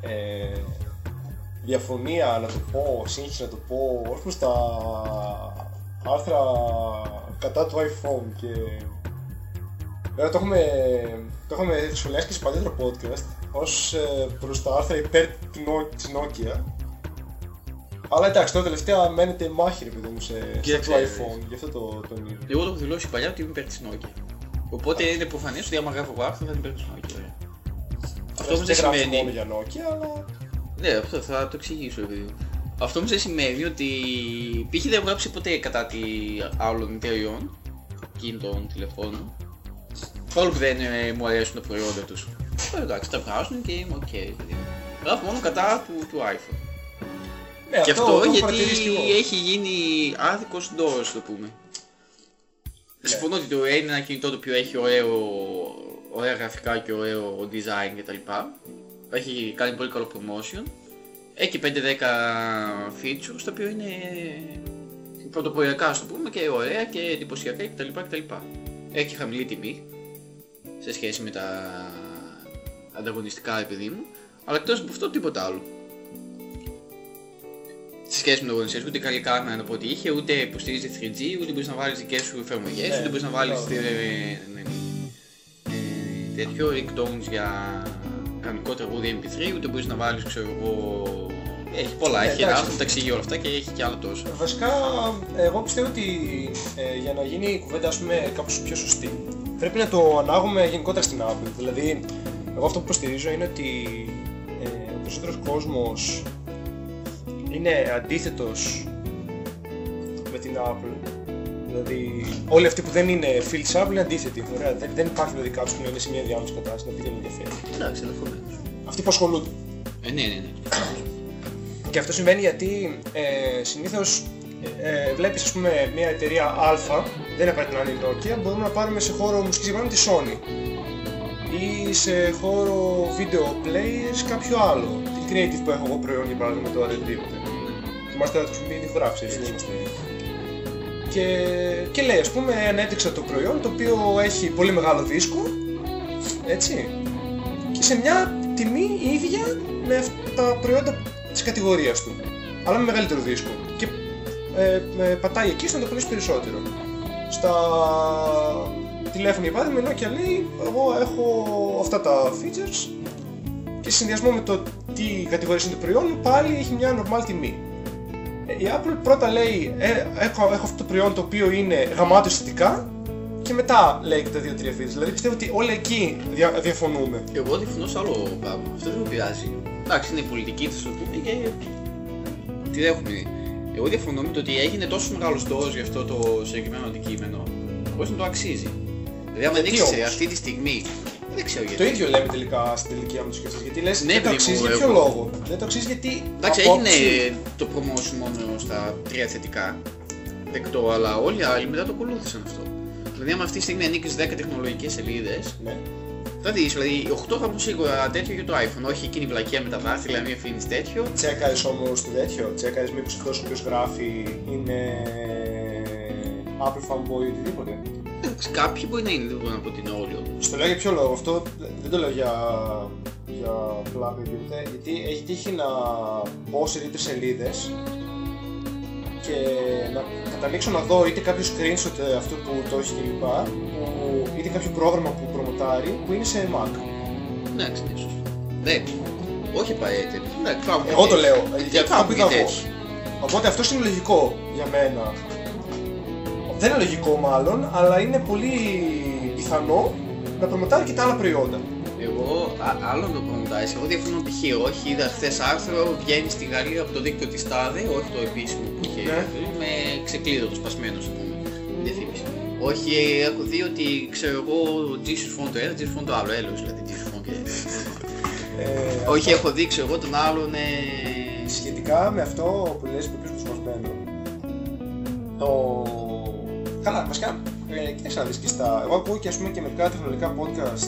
ε, διαφωνία, να το πω, σύγχυση να το πω, ως προς τα άρθρα κατά του iPhone και Βέβαια το έχουμε, το έχουμε σχολιάσει και σε παλιότερο podcast ως ε, προς τα άρθρα υπέρ του Νο- της Nokia. Αλλά εντάξει, τώρα τελευταία μένετε μάχη ρε παιδί μου σε, στο Κοίταξε, iPhone, γι' αυτό το τονίζω. Εγώ το έχω δηλώσει παλιά ότι είμαι υπέρ της Nokia. Οπότε είναι προφανές ότι άμα γράφω εγώ άρθρο θα είναι υπέρ της Nokia. Αυτό όμως δεν γράφει σημαίνει... μόνο για Nokia, αλλά Ναι, αυτό θα το εξηγήσω επειδή. Αυτό όμως δεν σημαίνει ότι π.χ. δεν έχω γράψει ποτέ κατά των άλλων εταιριών κινητών τηλεφώνων. Παρόλο που δεν ε, μου αρέσουν τα προϊόντα τους. Ε, εντάξει, τα βγάζουν και είμαι οκ. παιδί μου. Γράφω μόνο κατά του, του iPhone. ναι, και αυτό, το έχω γιατί παρατηρήσει κι εγώ. έχει γίνει άδικος ντόρος το πούμε. Συμφωνώ ότι το είναι ένα κινητό το οποίο έχει ωραίο, ωραία γραφικά και ωραίο design κτλ. Έχει κάνει πολύ καλό promotion. Έχει 5-10 features τα οποία είναι πρωτοποριακά ας το πούμε και ωραία και εντυπωσιακά κτλ. κτλ. Έχει χαμηλή τιμή σε σχέση με τα ανταγωνιστικά επειδή μου, αλλά εκτός από αυτό τίποτα άλλο σε σχέση με το αγωνιστές, ούτε καλή κάμερα να πω ότι είχε, ούτε υποστηρίζει 3G, ούτε μπορείς να βάλεις δικές σου εφαρμογές, Ναι, ούτε μπορείς να βάλεις τέτοιο ringtones για κανονικό τραγούδι MP3, ούτε μπορείς να βάλεις ξέρω εγώ... Έχει πολλά, Ναι, έχει ένα εντάξει. άρθρο που τα εξηγεί όλα αυτά και έχει και άλλα τόσα. Βασικά, εγώ πιστεύω ότι ε, για να γίνει η κουβέντα ας πούμε, κάπως πιο σωστή, πρέπει να το ανάγουμε γενικότερα στην Apple. Δηλαδή, εγώ αυτό που υποστηρίζω είναι ότι ε, ο περισσότερος κόσμος είναι αντίθετος με την Apple. Δηλαδή, όλοι αυτοί που δεν είναι φίλοι της Apple είναι αντίθετοι. Ωραία, δεν, δεν υπάρχει δηλαδή κάποιος που να είναι σε μια διάμεση κατάσταση, να πει δεν με ενδιαφέρει. Εντάξει, ενδεχομένως. Αυτοί που ασχολούνται. Ε, ναι, ναι, ναι. Και αυτό συμβαίνει γιατί ε, συνήθως ε, ε, βλέπεις ας πούμε μια εταιρεία Α, δεν απαραίτητα να είναι η Nokia, μπορούμε να πάρουμε σε χώρο μουσικής για παράδειγμα τη Sony ή σε χώρο video players κάποιο άλλο. Την Creative που έχω εγώ προϊόν για παράδειγμα τώρα δεν οτιδήποτε. Θυμάστε να το χρησιμοποιεί ηχογράφηση, έτσι δεν είμαστε. Και, και λέει ας πούμε ανέπτυξα το προϊόν το οποίο έχει πολύ μεγάλο δίσκο, έτσι, και σε μια τιμή ίδια με αυτά τα προϊόντα της κατηγορίας του. Αλλά με μεγαλύτερο δίσκο. Και ε, ε, πατάει εκεί στο να το πουλήσει περισσότερο. Στα τηλέφωνα για παράδειγμα, ενώ και λέει εγώ έχω αυτά τα features και σε συνδυασμό με το τι κατηγορίες είναι το προϊόν μου πάλι έχει μια normal τιμή. Ε, Η Apple πρώτα λέει ε, έχω, έχω αυτό το προϊόν το οποίο είναι γαμάτο αισθητικά και μετά λέει και τα δύο-τρία features. Δηλαδή πιστεύω ότι όλοι εκεί δια, διαφωνούμε. Εγώ διαφωνώ σε άλλο πράγμα. Αυτό δεν με πειράζει. Εντάξει, είναι η πολιτική της, το πούμε και τη δέχομαι. Εγώ διαφωνώ με το ότι έγινε τόσο μεγάλος δόο για αυτό το συγκεκριμένο αντικείμενο, χωρίς να το αξίζει. Δηλαδή, άμα Γιατί δεν ήξερε όμως; αυτή τη στιγμή, δεν ξέρω γιατί. Το ίδιο λέμε τελικά στην τελική άμα το σκεφτείς. Γιατί λες Ναι, δεν το παιδί μου, αξίζει για ποιο εγώ- λόγο. Δεν το αξίζει γιατί. Εντάξει, από έγινε άποψη- το promotion μόνο στα τρία θετικά δεκτό, αλλά όλοι οι άλλοι μετά το ακολούθησαν αυτό. Δηλαδή, άμα αυτή τη στιγμή ανήκεις 10 τεχνολογικές σελίδες, Ναι. θα δεις, δηλαδή 8 θα έχουν σίγουρα τέτοιο για το iPhone, όχι εκείνη η βλακία με τα δάχτυλα, μην αφήνεις τέτοιο. Τσέκαρες όμως το τέτοιο. Τσέκαρες μήπως αυτός ο οποίος γράφει είναι Apple fanboy ή οτιδήποτε. Εντάξει, Κάποιοι μπορεί να είναι, δεν μπορώ να πω ότι είναι όλοι όμως. Στο λέω για ποιο λόγο. Αυτό δεν το λέω για, για πλάκα ή οτιδήποτε. Γιατί έχει τύχει να μπω σε δύο σελίδες και να καταλήξω να δω είτε κάποιο screenshot ε, αυτού που το έχει κλπ. που- είτε κάποιο πρόγραμμα που προμοτάρει που είναι σε Mac. Εντάξει, ναι, σωστό. Δεν. Όχι απαραίτητα. Εντάξει, υπάρχουν Εγώ το και- λέω, ε, και για αυτό που υπάρχουν είδα και εγώ. τέτοιοι. Οπότε αυτό είναι λογικό για μένα. Δεν είναι λογικό μάλλον, αλλά είναι πολύ πιθανό να προμοτάρει και τα άλλα προϊόντα. Εγώ, α- άλλο το προμοτάρεις, εγώ διαφωνώ π.χ. Όχι, είδα χθες άρθρο, βγαίνει στη Γαλλία από το δίκτυο της ΤΑΔΕ, όχι το επίσημο που είχε, Ναι. με ξεκλείδωτο σπασμένος, ας πούμε, διαφήμιση. Όχι, έχω δει ότι, ξέρω εγώ, Jesus Phone το ένα, Jesus Phone το άλλο, έλεος δηλαδή, Jesus Phone και... Ε, Όχι, έχω δει, ξέρω εγώ, τον άλλον, ε... Σχετικά με αυτό που λες που πίσω σπασμένο, το... Καλά, βασικά, ε, κοίταξε να δεις και στα... Εγώ ακούω και ας πούμε και μερικά τεχνολογικά podcast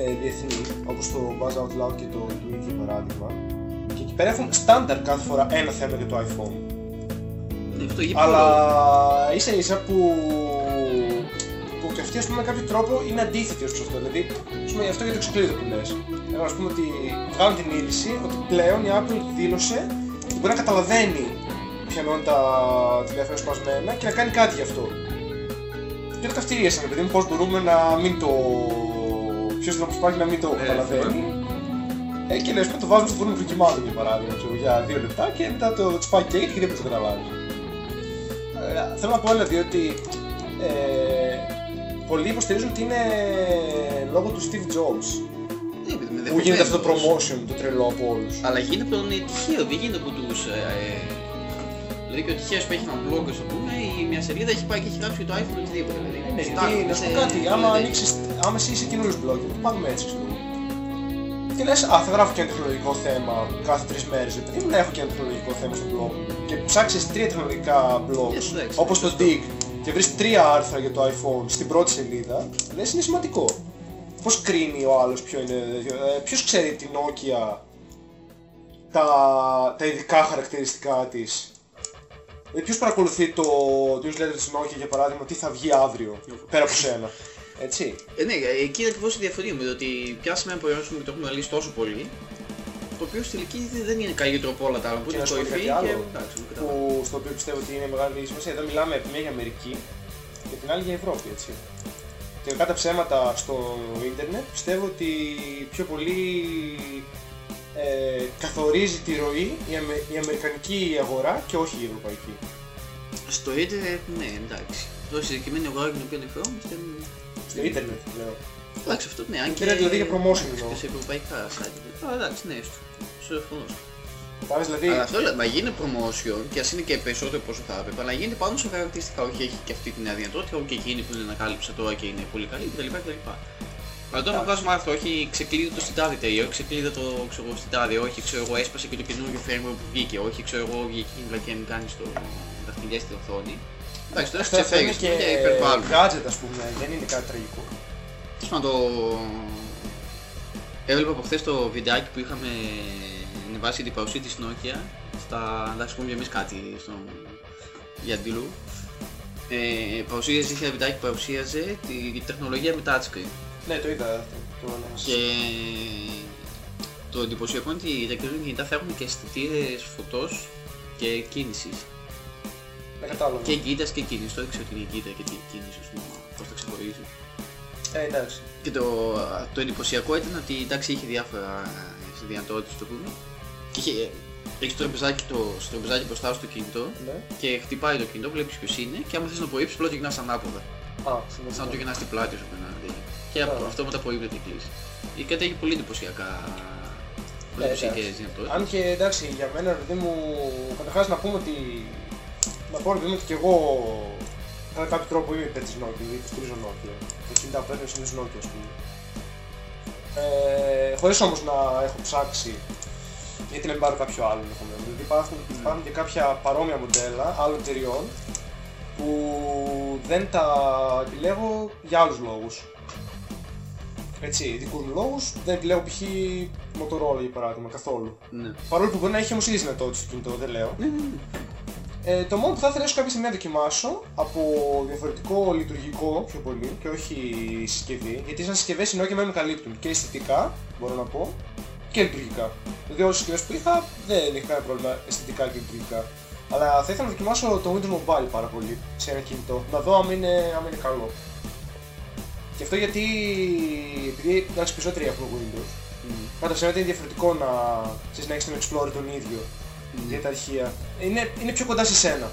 ε, διεθνή, όπως το Buzz Out Loud και το Tweet για παράδειγμα, και εκεί πέρα έχουν στάνταρ κάθε φορά ένα θέμα για το iPhone. ναι, αυτό για ποιο Αλλά λόγο. ίσα ίσα που, που και αυτή ας πούμε, με κάποιο τρόπο είναι αντίθετη ως προς αυτό. Δηλαδή, ας πούμε, αυτό για το ξεκλείδο που λες. Εγώ ας πούμε ότι βγάλουν την είδηση ότι πλέον η Apple δήλωσε ότι μπορεί να καταλαβαίνει πιανόν τα τηλέφωνα σπασμένα και να κάνει κάτι γι' αυτό. Και το καυτηρίασαν, παιδί μου, πώς μπορούμε να μην το... Ποιος να προσπάθει να μην το καταλαβαίνει. Ε, και λες, το βάζουμε στο φούρνο προκυμάτων για παράδειγμα, ξέρω, για δύο λεπτά και μετά το τσπάει και και δεν το καταλάβεις. Ε, θέλω να πω δηλαδή ότι ε, πολλοί υποστηρίζουν ότι είναι λόγω του Steve Jobs Ναι, παιδί μου, που γίνεται αυτό το ενδεχομένως. promotion το τρελό από όλους. Αλλά γίνεται από τον τυχαίο, δεν γίνεται από τους... Ε, ε, δηλαδή και ο τυχαίος που έχει ένα blog, ας το πούμε, η μια σελίδα έχει πάει και έχει γράψει το iPhone οτιδήποτε. Δηλαδή. Ναι, Στάρ, γιατί να σου πω σε- κάτι, άμα δηλαδή, ανοίξεις, άμα εσύ είσαι καινούριος blogger, το πάμε έτσι ξέρω. Και λες, α, θα γράφω και ένα τεχνολογικό θέμα κάθε τρεις μέρες, επειδή μου να έχω και ένα τεχνολογικό θέμα στο blog. Και ψάξεις τρία τεχνολογικά blogs, Yes, εντάξει, όπως το σωστό. Dig, και βρεις τρία άρθρα για το iPhone στην πρώτη σελίδα, λες είναι σημαντικό. Πώς κρίνει ο άλλος ποιο είναι, ε, ποιος ξέρει την Nokia τα, τα ειδικά χαρακτηριστικά της; Δηλαδή ποιος παρακολουθεί το newsletter της Nokia για παράδειγμα τι θα βγει αύριο, πέρα από σένα. Έτσι; Ε, ναι, εκεί είναι ακριβώς η διαφορία μου, ότι πιάσαμε ένα προϊόν που το έχουμε αναλύσει τόσο πολύ, το οποίο στη τελική δεν είναι καλύτερο από όλα τα άλλα, που Και είναι να σου πω κορυφή κάτι άλλο, και εντάξει, μου καταλαβαίνω. που, στο οποίο πιστεύω ότι είναι μεγάλη σημασία. Εδώ μιλάμε από μια για Αμερική και την άλλη για Ευρώπη, έτσι. Και κατά ψέματα στο ίντερνετ πιστεύω ότι πιο πολύ ε, καθορίζει τη ροή η, Αμε- η αμερικανική αγορά και όχι η ευρωπαϊκή. Στο ίντερνετ, ναι, εντάξει. Εδώ στη συγκεκριμένη αγορά για την οποία αναφερόμαστε, Στο ίντερνετ λέω. εντάξει αυτό ναι, αν και... Ίντερνετ δηλαδή για promotion εντάξει, εννοώ. Και σε ευρωπαϊκά site. Α, εντάξει, ναι, στο, στο εφαρμόζω. Πάμε δηλαδή, Αλλά αυτό λέει, μα γίνει promotion και ας είναι και περισσότερο πόσο θα έπρεπε, αλλά γίνεται πάνω σε χαρακτηριστικά. Όχι, έχει και αυτή την αδυνατότητα, όχι και εκείνη που την ανακάλυψα τώρα και είναι πολύ καλή κτλ. Κτλ. Αλλά τώρα να βγάζουμε άρθρο, όχι ξεκλείδω το στην τάδε εταιρεία, όχι ξεκλείδω το ξέρω, εγώ, στην τάδε, όχι ξέρω εγώ έσπασε και το καινούργιο firmware που βγήκε, όχι ξέρω εγώ βγήκε η βλακία να κάνει στο δαχτυλιά στην οθόνη. Εντάξει, τώρα αυτό αυτό είναι ξεφεύγεις και και υπερβάλλουμε. gadget ας πούμε, δεν είναι κάτι τραγικό. Τέλος πάντων, το... Έβλεπα από χθες το βιντεάκι που είχαμε ανεβάσει την παρουσία της Nokia στα... εντάξει πούμε και εμείς κάτι στο Γιαντήλου. Ε, παρουσίαζε, είχε ένα βιντεάκι που παρουσίαζε τη, τη τεχνολογία με touchscreen. Ναι, το είδα αυτό. Το ανέβασα. Και το εντυπωσιακό είναι ότι τα καινούργια κινητά θα έχουν και αισθητήρες φωτός και κίνησης. Δεν κατάλαβα. Και εγκύτητας και κίνησης. Το έδειξε ότι είναι εγκύτητα και τι- κίνηση, ας πούμε, πώς τα ξεχωρίζει. Ε, εντάξει. Και το, το εντυπωσιακό ήταν ότι εντάξει είχε διάφορα ε, δυνατότητες το πούμε και είχε, έχεις το τραπεζάκι, το, στο τραπεζάκι μπροστά στο κινητό Ναι. και χτυπάει το κινητό, βλέπεις ποιος είναι και άμα θες να απορρίψεις απλά το γυρνάς ανάποδα. Α, Σαν να το γυρνάς στην πλάτη σου απέναντι. Τέτοιο. Και από Άρα. αυτό μετά απορρίπτεται η κλίση. Η κάτι έχει πολύ εντυπωσιακά πολύ Ε, εντυπωσιακές εντάξει. δυνατότητες. Αν και εντάξει, για μένα, ρε παιδί μου, καταρχάς να πούμε ότι. Να πω ρε παιδί μου ότι και εγώ κατά κάποιο τρόπο είμαι υπέρ της Nokia, δηλαδή υποστηρίζω Nokia. Τα κινητά που έφερε είναι Nokia, ας πούμε. Ε, χωρίς όμως να έχω ψάξει γιατί να μην πάρω κάποιο άλλο ενδεχομένως. Δηλαδή υπάρχουν, υπάρχουν και κάποια παρόμοια μοντέλα άλλων εταιριών που δεν τα επιλέγω για άλλους λόγους. Έτσι, δικούς μου λόγους, δεν επιλέγω π.χ. Motorola για παράδειγμα καθόλου. Ναι. Παρόλο που μπορεί να έχει όμως ήδη δυνατότητες στο κινητό, δεν λέω. Ναι, ναι, ναι. Ε, το μόνο που θα ήθελα ίσως κάποια στιγμή να δοκιμάσω από διαφορετικό λειτουργικό πιο πολύ και όχι συσκευή, γιατί σαν συσκευές οι Nokia με καλύπτουν και αισθητικά, μπορώ να πω, και λειτουργικά. Δηλαδή όλες τις συσκευές που είχα δεν έχει κανένα πρόβλημα αισθητικά και λειτουργικά. Αλλά θα ήθελα να δοκιμάσω το Windows Mobile πάρα πολύ σε ένα κινητό, να δω αν είναι, αν είναι καλό. Και αυτό γιατί, επειδή εντάξει περισσότεροι έχουν Windows, κατά ψέματα είναι διαφορετικό να, ξέρεις, να έχεις τον Explorer τον ίδιο για τα αρχεία. Είναι, είναι πιο κοντά σε σένα.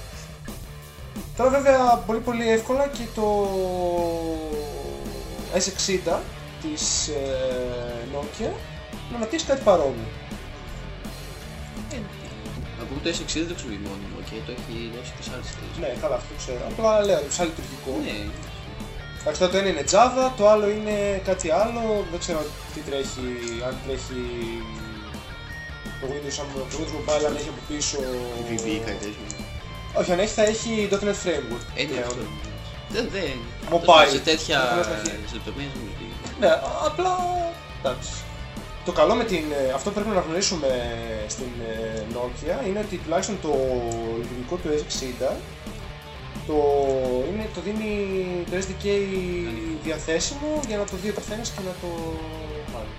Τώρα βέβαια πολύ πολύ εύκολα και το S60 της ε, Nokia να αναπτύξει κάτι παρόμοιο. Να πούμε το S60 δεν το χρησιμοποιεί μόνο, okay, το έχει δώσει και σε άλλες εταιρείες. Ναι, καλά αυτό το ξέρω. Απλά λέω, σαν λειτουργικό. Ναι, Εντάξει, τώρα το ένα είναι Java, το άλλο είναι κάτι άλλο. Δεν ξέρω τι τρέχει, αν τρέχει το Windows, αν το Windows Mobile, αν έχει από πίσω... VB, κάτι τέτοιο. Όχι, αν έχει θα έχει .NET Framework. Ε, ναι, πλέον. αυτό. Δεν, δεν. Mobile. Σε τέτοια Δεν θέλω να σταθεί. σε λεπτομέρειες δεν μιλάει. Ναι, απλά εντάξει. Το καλό με την, ε, αυτό που πρέπει να γνωρίσουμε στην ε, Nokia είναι ότι τουλάχιστον το λειτουργικό του S60 Το, είναι, το δίνει το SDK διαθέσιμο για να το δει ο καθένας και να το βάλει.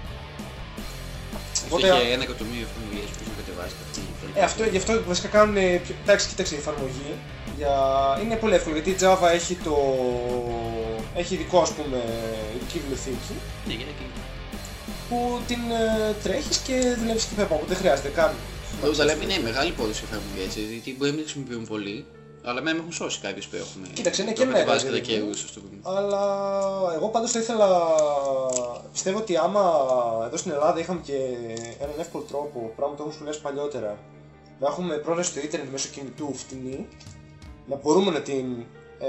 Αυτό Οπότε- είχε ένα εκατομμύριο εφαρμογές που να κατεβάσει κάτι. Ε, αυτό, γι' αυτό βασικά κάνουν. ε, πιο- Εντάξει, κοίταξε η εφαρμογή. Για... Είναι πολύ εύκολο γιατί η Java έχει το. έχει ειδικό ας πούμε ειδική βιβλιοθήκη Ναι, για εκεί. που την ε, τρέχεις και δουλεύεις και πέρα, οπότε δεν χρειάζεται καν. Εδώ τα λέμε είναι μεγάλη υπόθεση εφαρμογές, γιατί μπορεί να μην χρησιμοποιούν πολύ, αλλά με έχουν σώσει κάποιους που έχουν. Κοίταξε, είναι το και εμένα, κατεβάσει κατά παιδί μου. καιρούς, ας το πούμε. Αλλά εγώ πάντως θα ήθελα, πιστεύω ότι άμα εδώ στην Ελλάδα είχαμε και έναν εύκολο τρόπο, πράγμα που το έχουμε σχολιάσει παλιότερα, να έχουμε πρόσβαση στο ίντερνετ μέσω κινητού φτηνή, να μπορούμε να την ε,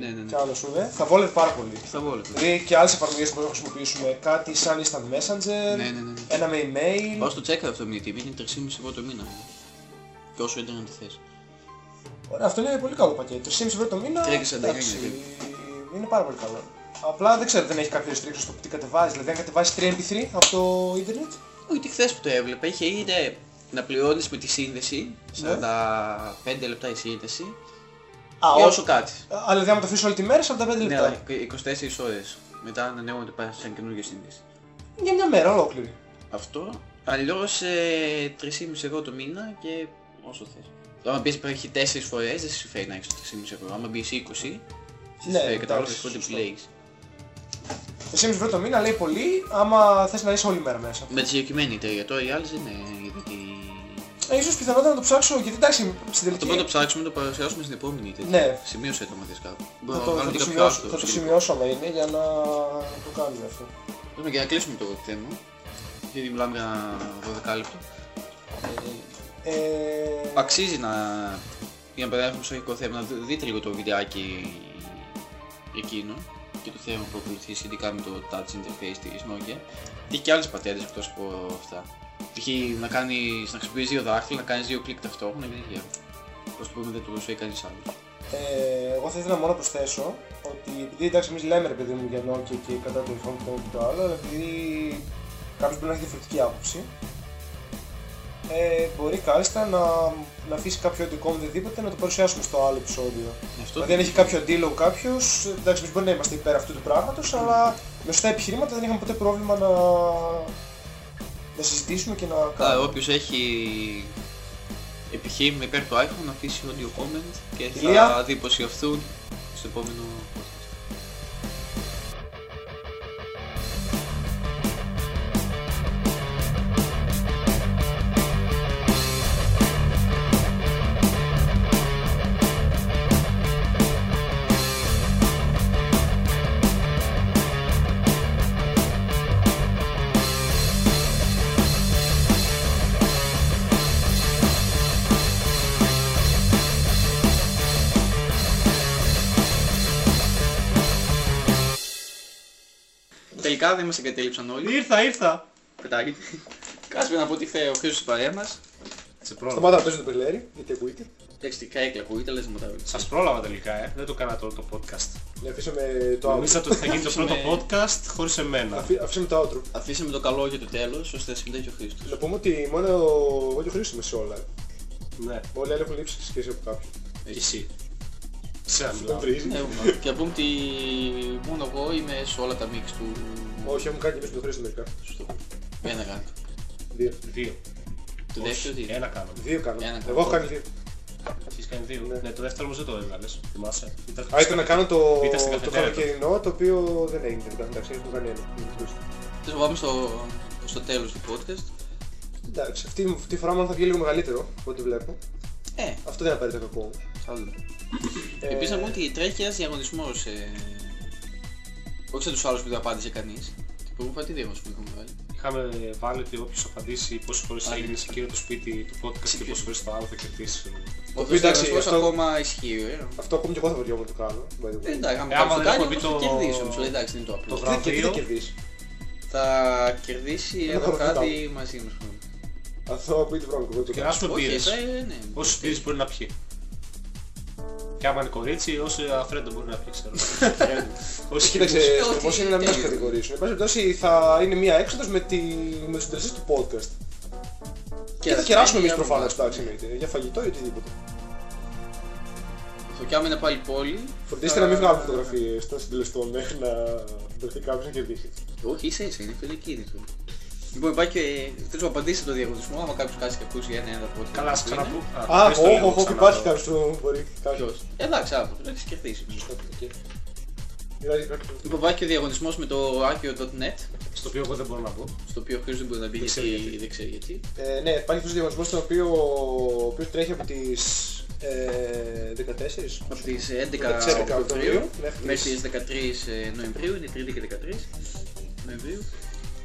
Ναι, ναι, ναι. κάνουμε, θα βόλευε πάρα πολύ. Θα βόλευε. Δηλαδή και άλλες εφαρμογές που μπορούμε να χρησιμοποιήσουμε, κάτι σαν Instant Messenger, Ναι, ναι, ναι. ένα με email. Πάω στο τσέκα αυτό με τη TV, είναι 3,5 ευρώ το μήνα. Και όσο ίντερνετ θες. Ωραία, αυτό είναι πολύ καλό πακέτο. 3,5 ευρώ το μήνα. 3,69 εντάξει, είναι. είναι πάρα πολύ καλό. Απλά δεν ξέρω, δεν έχει κάποιο restriction στο τι κατεβάζει. Δηλαδή, αν κατεβάζει 3MP3 από το Ιντερνετ, Όχι, τι χθες που το έβλεπα, είχε είτε να πληρώνεις με τη σύνδεση, Ναι. 45 λεπτά η σύνδεση, Α, ή ό- όσο κάτι. Αλλά δηλαδή, άμα το αφήσεις όλη τη μέρα, 45 Ναι, λεπτά. αλλά 24 ώρες. Μετά ανανεώνεται πάλι σαν καινούργια σύνδεση. Για μια μέρα ολόκληρη. Αυτό. Αλλιώς ε, 3,5 ευρώ το μήνα και όσο θες. Άμα πεις υπάρχει 4 φορές δεν σε συμφέρει να έχεις το 3,5 ευρώ. Άμα μπεις 20, Ναι, ναι, κατάλαβες εντάξει, πότε σωστό. επιλέγεις. 3,5 ευρώ το μήνα λέει πολύ, άμα θες να είσαι όλη μέρα μέσα. Με τη συγκεκριμένη εταιρεία τώρα οι άλλες δεν είναι γιατί... Ε, ίσως πιθανότατα να το ψάξω, γιατί εντάξει, στην Αυτό τελική... πρέπει να το ψάξουμε να το παρουσιάσουμε στην επόμενη τέτοια. Ναι. Σημείωσε το μαθες κάπου. Θα Μπορώ το, να θα βάλω το και κάποιο σημειώσω, άλλο θα το στο σημειώσω άμα είναι για να το κάνουμε αυτό. Πρέπει και να κλείσουμε το θέμα. Γιατί μιλάμε για 12 λεπτό. Ε, Ε, αξίζει να... Για να περάσουμε στο αρχικό θέμα, να δει- δείτε λίγο το βιντεάκι εκείνο και το θέμα που ακολουθεί σχετικά με το touch interface της Nokia. Τι έχει και άλλες πατέντες εκτός από αυτά. Π.χ. να, κάνεις, να χρησιμοποιείς δύο δάχτυλα, να κάνεις δύο κλικ ταυτόχρονα και τέτοια. Πώς το πούμε δεν το προσφέρει κανείς άλλος. Ε, εγώ θα ήθελα μόνο να προσθέσω ότι επειδή εντάξει εμείς λέμε ρε παιδί μου για Nokia και κατά το iPhone και το ένα και το άλλο, αλλά επειδή κάποιος μπορεί να έχει διαφορετική άποψη, ε, μπορεί κάλλιστα να, να αφήσει κάποιο αντικό με οτιδήποτε να το παρουσιάσουμε στο άλλο επεισόδιο. Αυτό Δηλαδή αν έχει κάποιο αντίλογο κάποιος, εντάξει εμείς μπορεί να είμαστε υπέρ αυτού του πράγματος, αλλά με σωστά επιχειρήματα δεν είχαμε ποτέ πρόβλημα να, να συζητήσουμε και να Άρα κάνουμε. όποιος έχει επιχείρημα υπέρ του iPhone να αφήσει audio comment και θα Ηλία. διποσιευθούν στο επόμενο Τελικά δεν μας εγκατέλειψαν όλοι. Ήρθα, ήρθα. Πετάγει. Κάτσε να πω τι θέλει ο Χρήστος παρέα μας. Σε πρόλαβα. Σταμάτα να παίζεις το πελέρι, γιατί ακούγεται. Εντάξει, τι κάικλα ακούγεται, αλλά δεν μου τα βρει. Σας πρόλαβα τελικά, ε. Δεν το κάνα το, το podcast. Ναι, αφήσαμε το outro. Νομίζατε ότι θα γίνει το πρώτο (laughs) Αφήσουμε- podcast χωρίς εμένα. Αφή- Αφήσαμε το outro. Αφήσαμε το καλό για το τέλος, ώστε να συμμετέχει ο Χρήστος. Να πούμε ότι μόνο εγώ και ο Χρήστος είμαι σε όλα. Ναι, Όλοι οι άλλοι έχουν λείψει σχέση από κάποιον. και εσύ. Σε να Δεν μιλάω. βρίζει. Ε, και να πούμε ότι μόνο εγώ είμαι σε όλα τα μίξ του... Όχι, έχουμε κάνει και εμείς με τον Χρήστο μερικά. Σωστό. Ένα κάνω. Δύο. Δύο. Το Όχι, δεύτερο τι είναι; Ένα κάνω. Δύο κάνω. Ένα Εγώ έχω κάνω. κάνει δύο. Εσείς κάνει δύο. Ναι. Ναι, το δεύτερο όμως δεν το έβγαλες. Θυμάσαι. Ήταν Α, ήταν να κάνω το, Πείτε στην το καφετέρια καλοκαιρινό, το οποίο δεν έγινε τελικά. Εντάξει, έχουμε κάνει ένα. με τον Χρήστο. Θες να πάμε στο, στο τέλος του podcast. Εντάξει, αυτή αυτή τη φορά μάλλον θα βγει λίγο μεγαλύτερο από ό,τι βλέπω. Ε, Αυτό δεν είναι απαραίτητα κακό. θα δούμε. Ε, Επίσης να πούμε ότι τρέχει ένας διαγωνισμός. Ε... Όχι σαν τους άλλους που δεν απάντησε κανείς. Την προηγούμενη φορά τι διαγωνισμό είχαμε βάλει; Είχαμε βάλει ότι όποιος απαντήσει πόσες φορές Α, έγινε ναι. σε εκείνο το σπίτι του podcast και Ποιο. πόσες φορές το άλλο θα κερδίσει. Ο οποίο, εντάξει, διαγωνισμός αυτό- ακόμα ισχύει, ε. Αυτό ακόμη και εγώ θα βαριόμουν να το κάνω. by the way. Ε, Εντάξει, άμα Ε, άμα κάποιος το δεν κάνει, έχω όμως μπει θα το- κερδίσει όμως. λέει, Εντάξει, δεν είναι το απλό. το Τι- Τι θα βραβείο. κερδίσει; Θα κερδίσει Ένα ένα χορτοφυτά. κάτι μαζί μας. πούμε. Αυτό ακούγεται βρώμικο. εγώ το Και κάνω. να σου Όχι, πήρες. ε, ναι. Όσες πήρες μπορεί να πιει; Και άμα είναι κορίτσι, όσο αφρέντο μπορεί να πιει, ξέρω. (laughs) Όσοι Κοίταξε, Ε, το όχι, πώς είναι να μην τέλειο. μας κατηγορήσουν. Εν πάση περιπτώσει θα είναι μία έξοδος με, τη... με τους συντελεστές του podcast. Και θα ας κεράσουμε κάνει εμείς από προφανώς, εμάς. εντάξει, εννοείται, για φαγητό ή οτιδήποτε. Αυτό και άμα είναι πάλι πόλη. Φροντίστε να μην βγάλουν φωτογραφίες των συντελεστών μέχρι να βρεθεί κάποιος να κερδίσει. Όχι, ίσα ίσα, είναι φιλοκίνητο. Λοιπόν, υπάρχει και. Θέλω να απαντήσει το διαγωνισμό, άμα κάποιος κάτσει και ακούσει ένα ένα από Καλά, ας ξαναπού. Α, όχι, όχι, όχι, υπάρχει κάποιος που μπορεί. Ποιο. κάποιος. Εντάξει, άκου, το έχεις κερδίσει. Οκ. Δηλαδή, κάποιος- Λοιπόν, υπάρχει και ο διαγωνισμός με το Akio.net, Στο οποίο εγώ δεν μπορώ να πω. στο οποίο ο Χρήστος δεν μπορεί να μπει Δεν ξέρει γιατί γιατί. δεν ξέρει γιατί. Ε, ναι, υπάρχει αυτός ο διαγωνισμός τον οποίο, ο οποίος τρέχει από τις ε, 14 Από τις 11 11 Οκτωβρίου Οκτωβρίου μέχρι μέχρι τις 13 Νοεμβρίου, είναι Τρίτη και 13 Νοεμβρίου.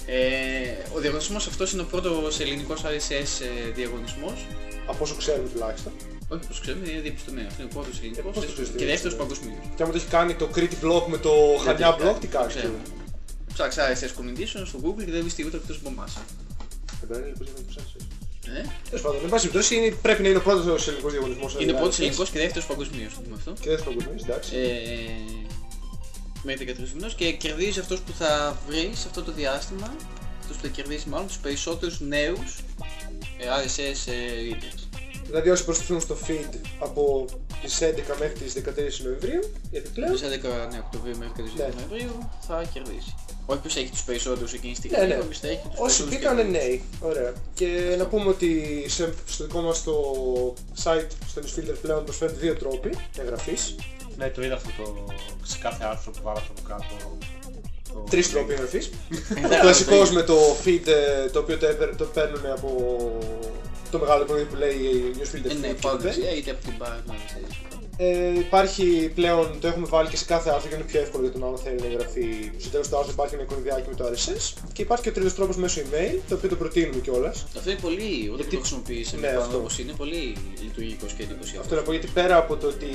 Ε, ο διαγωνισμός αυτός είναι ο πρώτος ελληνικός RSS ε, διαγωνισμός. από όσο ξέρουμε τουλάχιστον. Όχι όπως ξέρουμε, είναι διαπιστωμένο. Αυτό είναι ο πρώτος ελληνικός πώς το ξέρεις, και τι δεύτερος είναι. παγκοσμίως. Και άμα το έχει κάνει το Crete Block με το Χανιά Block, τι κάνεις. Ξέρω. Ψάξα RSS Communication στο Google και δεν βρίσκει ούτε εκτός από εμάς. Δεν πρέπει να είναι πώς είναι Ε, Τέλος πάντων, εν πάση περιπτώσει είναι- πρέπει να είναι ο πρώτος ελληνικός διαγωνισμός. είναι πρώτος ελληνικός και δεύτερος παγκοσμίως, το πούμε αυτό. Και δεύτερος παγκοσμίος, εντάξει. Ε, μέχρι 13 μηνός και κερδίζει αυτός που θα βρει σε αυτό το διάστημα, αυτός που θα κερδίσει μάλλον τους περισσότερους νέους ε, RSS ες, readers. Δηλαδή όσοι προσθεθούν στο feed από τις 11 μέχρι τις 14 Νοεμβρίου, επιπλέον. Από τις 11 ναι, Οκτωβρίου μέχρι 13 Ναι. Νοεμβρίου θα κερδίσει. Όχι ποιος έχει τους περισσότερους εκείνη τη στιγμή, Ναι, ναι. όποιος θα έχει τους Όσοι περισσότερους μπήκανε κερδίσει. νέοι. Ωραία. Και να πούμε ότι σε, στο δικό μας το site, στο newsfilter πλέον προσφέρουν δύο τρόποι εγγραφής. Ναι, το είδα αυτό το. σε κάθε άρθρο που βάλατε από κάτω. το- Τρεις τρόποι εγγραφής. Ναι, ο κλασικός αυτό με το feed ε, το οποίο το, έπαιρ- το παίρνουν από το μεγάλο κονδύλι που λέει newsfilter Ε, ναι, feed. και πάνω το παίρνει. δεξιά, είτε από την bar, ναι, ξέρεις. Ε, υπάρχει πλέον, το έχουμε βάλει και σε κάθε άρθρο για να είναι πιο εύκολο για τον άλλο θέλει να εγγραφεί. Στο τέλος του άρθρου υπάρχει ένα κονδιάκι με το RSS και υπάρχει και ο τρίτος τρόπος μέσω email, το οποίο το προτείνουμε κιόλας. Αυτό είναι πολύ, όταν Γιατί- το χρησιμοποιείς Ναι, ναι, αυτό. όπως είναι, πολύ λειτουργικός και εντυπωσιακός. Αυτό να πω γιατί πέρα από το ότι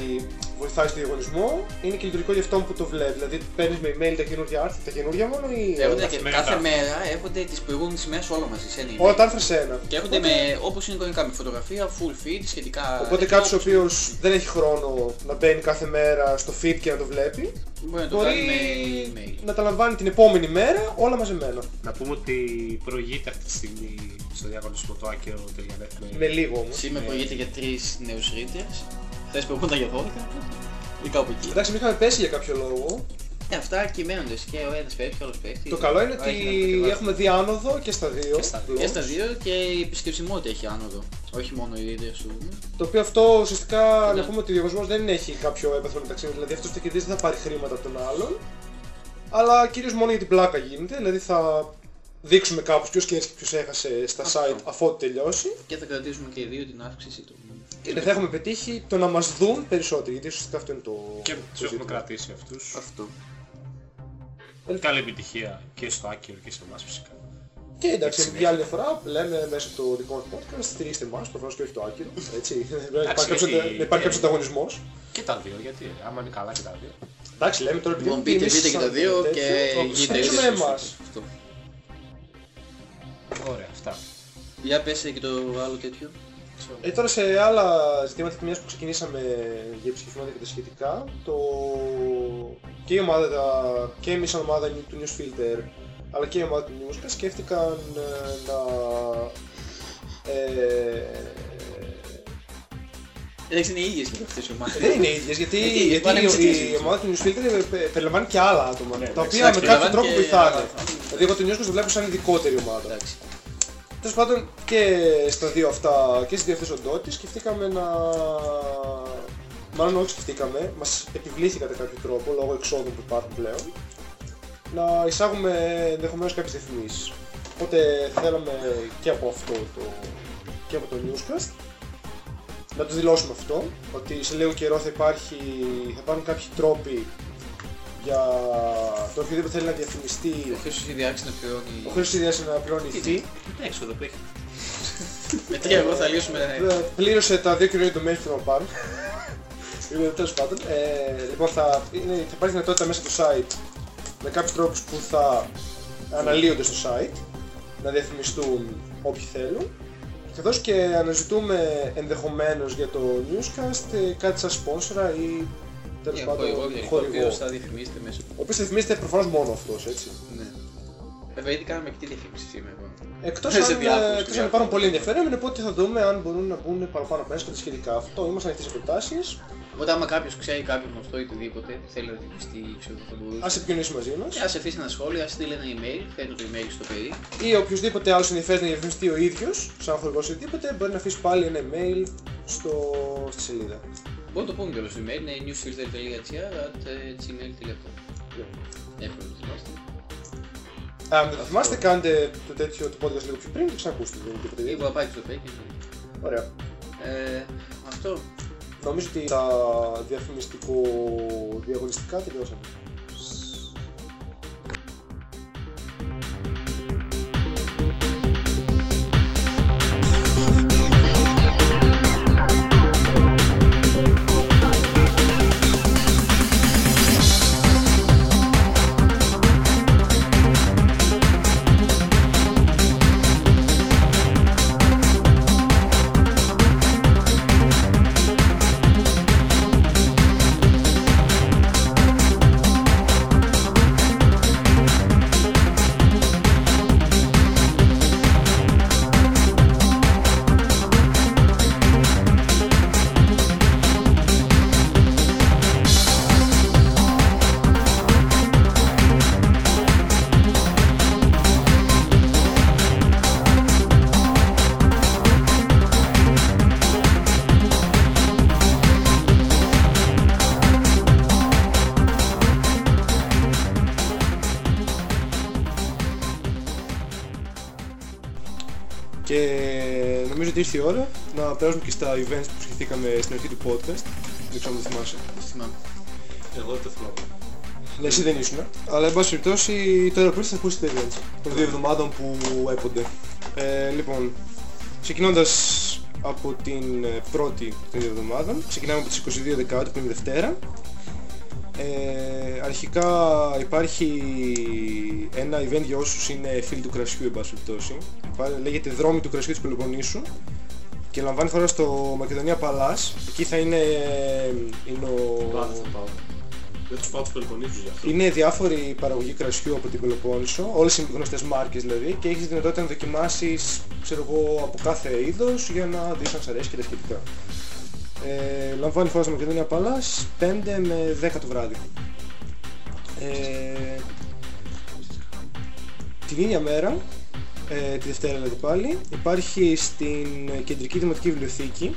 βοηθάει στο διαγωνισμό, είναι και λειτουργικό για αυτόν που το βλέπει. Δηλαδή παίρνεις με email τα καινούργια άρθρα, τα καινούργια μόνο ή. Έρχονται όλα. και Καθημερινά. κάθε μέρα έρχονται τις προηγούμενες ημέρες όλα μαζί σε ένα Όλα email. τα άρθρα σε ένα. Και έρχονται με, όπως είναι κανονικά, με φωτογραφία, full feed, σχετικά... Οπότε τέτοια, κάποιος ο όπως- οποίος δεν έχει χρόνο να μπαίνει κάθε μέρα στο feed και να το βλέπει, Μπορεί να το μπορεί κάνει με email. να τα λαμβάνει την επόμενη μέρα όλα μαζεμένα. Να πούμε ότι προηγείται αυτή τη στιγμή στο διαγωνισμό το Akio.net Με λίγο όμως. Σήμερα προηγείται για τρεις νέους readers. Χθες προηγούνταν για 12. Ή κάπου εκεί. Εντάξει, μην είχαμε πέσει για κάποιο λόγο. Ε, αυτά κυμαίνονται και ο ένας πέφτει και ο άλλος πέφτει. Το καλό είναι Έχει να ότι κατεβάσει. έχουμε δει άνοδο και στα δύο. Και στα δύο. Και στα δύο και η επισκεψιμότητα έχει άνοδο. Όχι μόνο οι readers σου. Το οποίο αυτό ουσιαστικά Ναι. να πούμε ότι ο διαγωνισμός δεν έχει κάποιο έπαθρο μεταξύ μας. Δηλαδή αυτός που θα κερδίσει δεν θα πάρει χρήματα από τον άλλον. Αλλά κυρίως μόνο για την πλάκα γίνεται. Δηλαδή θα δείξουμε κάπως ποιος κέρδισε και ποιος έχασε στα Αυτό. site αφού τελειώσει. Και θα κρατήσουμε και οι δύο την αύξηση του. Και θα έχουμε πετύχει το να μας δουν περισσότεροι. Γιατί ουσιαστικά αυτό είναι το. Και το τους έχουμε ζήτημα. κρατήσει αυτούς. Αυτό. Καλή επιτυχία και στο Akio και σε εμάς φυσικά. Και εντάξει, Έτσι για άλλη μια φορά λέμε μέσα από το δικό μας podcast, στηρίξτε εμάς, προφανώς και όχι το άκυρο. Έτσι. να υπάρχει κάποιος γιατί- αντα- να υπάρχει κάποιος ανταγωνισμός. Και τα δύο, γιατί άμα είναι καλά και τα δύο. Εντάξει, λέμε τώρα επειδή Λοιπόν, πείτε, εμείς πείτε και τα σαν δύο τέτοιο, και γίνετε στηρίζουμε readers. εμάς. Αυτό. Ωραία, αυτά. Για πες και το άλλο τέτοιο. Ε, τώρα σε άλλα ζητήματα, μιας που ξεκινήσαμε για επισκεφτήματα και τα σχετικά, το... και η ομάδα, και εμείς σαν ομάδα του Newsfilter, αλλά και η ομάδα του Newscast σκέφτηκαν ε, να... Ε, Εντάξει, είναι οι ίδιες και αυτές οι ομάδες. δεν είναι ίδιες, γιατί, Γιατί γιατί πάνε η, εξηγήσεις. η ομάδα του Newsfilter ε, πε- περιλαμβάνει και άλλα άτομα, Ναι, τα οποία εντάξει, με κάποιο περιλαμβάνει τρόπο και βοηθάνε. άλλα άτομα. Δηλαδή εγώ το Newscast το βλέπω σαν ειδικότερη ομάδα. Εντάξει. Τέλος πάντων και στα δύο αυτά και στις δύο αυτές οντότητες σκεφτήκαμε να... Μάλλον όχι σκεφτήκαμε, μας επιβλήθη κατά κάποιο τρόπο λόγω εξόδων που υπάρχουν πλέον να εισάγουμε ενδεχομένως κάποιες διαφημίσεις. Οπότε θέλαμε και από αυτό το, και από το newscast να το δηλώσουμε αυτό, ότι σε λίγο καιρό θα, υπάρχει, θα υπάρχουν κάποιοι τρόποι για το οποιοδήποτε θέλει να διαφημιστεί Ο Χρήστος έχει διάξει να πληρώνει... ο Χρήστος ιδιαίτερα να πληρώνει Τι fee είναι έξοδο που έχει. Με τρία ευρώ θα λύσουμε... Ε, Πλήρωσε τα δύο καινούργια domains που θέλω να πάρω. Είναι τέλος πάντων. Ε, λοιπόν, θα, είναι, θα υπάρχει δυνατότητα μέσα στο site με κάποιους τρόπους που θα αναλύονται στο site να διαφημιστούν όποιοι θέλουν. Καθώς και αναζητούμε ενδεχομένως για το newscast ε, κάτι σαν σπόνσορα ή τέλος Για πάντων χορηγό, γενικό, ο χορηγό. οποίος θα διαφημίσετε μέσα. Ο οποίος θα διαφημίζεται προφανώς μόνος αυτός, έτσι. Ναι. Βέβαια, ήδη κάναμε και τη διαφήμιση σήμερα. Εκτός Σε αν, ε, διάφορους, εκτός αν υπάρχουν πολύ ενδιαφέρον, οπότε θα δούμε αν μπορούν να μπουν παραπάνω μέσα και τα σχετικά. Αυτό είμαστε ανοιχτοί σε προτάσεις. Οπότε άμα κάποιος ξέρει κάποιον γνωστό ή οτιδήποτε, θέλει να τυπιστεί, ξέρω θα μπορούσε. Ας επικοινωνήσει μαζί μας. Και ας αφήσει ένα σχόλιο, ας στείλει ένα email, φέρνει το email στο παιδί. Ή οποιοδήποτε άλλος ενδιαφέρεται να διαφημιστεί ο ίδιος, σαν χορηγός ή οτιδήποτε, μπορεί να αφήσει πάλι ένα email στο... στη σελίδα. Μπορεί να το πούμε κιόλας στο email, είναι newsfilter.gr at ε, gmail.com. Εύκολο να το θυμάστε. Αν δεν το θυμάστε, κάντε το τέτοιο το podcast λίγο πιο πριν και ξανακούστε. Δεν είναι τίποτα Λίγο ιδιαίτερο. να πάει στο πέκι. Ωραία. Ε, αυτό. Νομίζω ότι τα διαφημιστικό διαγωνιστικά τελειώσαμε. Ήρθε η ώρα να περάσουμε και στα events που σχεθήκαμε στην αρχή του podcast. Δεν ξέρω αν το θυμάσαι. Θυμάμαι. Εγώ δεν το θυμάμαι. Ναι, εσύ δεν ήσουν. Αλλά εν πάση περιπτώσει τώρα που ήρθες θα ακούσει τα events; Των δύο εβδομάδων που έπονται. Ε, λοιπόν, ξεκινώντας από την ε, πρώτη των δύο εβδομάδων, ξεκινάμε από τις 22 Δεκάτου που είναι Δευτέρα. Ε, αρχικά υπάρχει ένα event για όσους είναι φίλοι του κρασιού εν πάση περιπτώσει. Υπά- Λέγεται Δρόμοι του κρασιού της Πελοποννήσου και λαμβάνει χώρα στο Μακεδονία Παλάς. Εκεί θα είναι, είναι ο... Μπα, δεν θα πάω. Δεν τους πάω τους Πελοποννήσους γι' αυτό. Είναι διάφοροι παραγωγοί κρασιού από την Πελοπόννησο, όλες οι γνωστές μάρκες δηλαδή και έχεις δυνατότητα να δοκιμάσεις ξέρω εγώ, από κάθε είδος για να δεις αν σ' αρέσει και τα σχετικά. Ε, λαμβάνει χώρα στο Μακεδονία Παλάς 5 με 10 το βράδυ. Ε, την ίδια μέρα, ε, τη Δευτέρα δηλαδή πάλι, υπάρχει στην Κεντρική Δημοτική Βιβλιοθήκη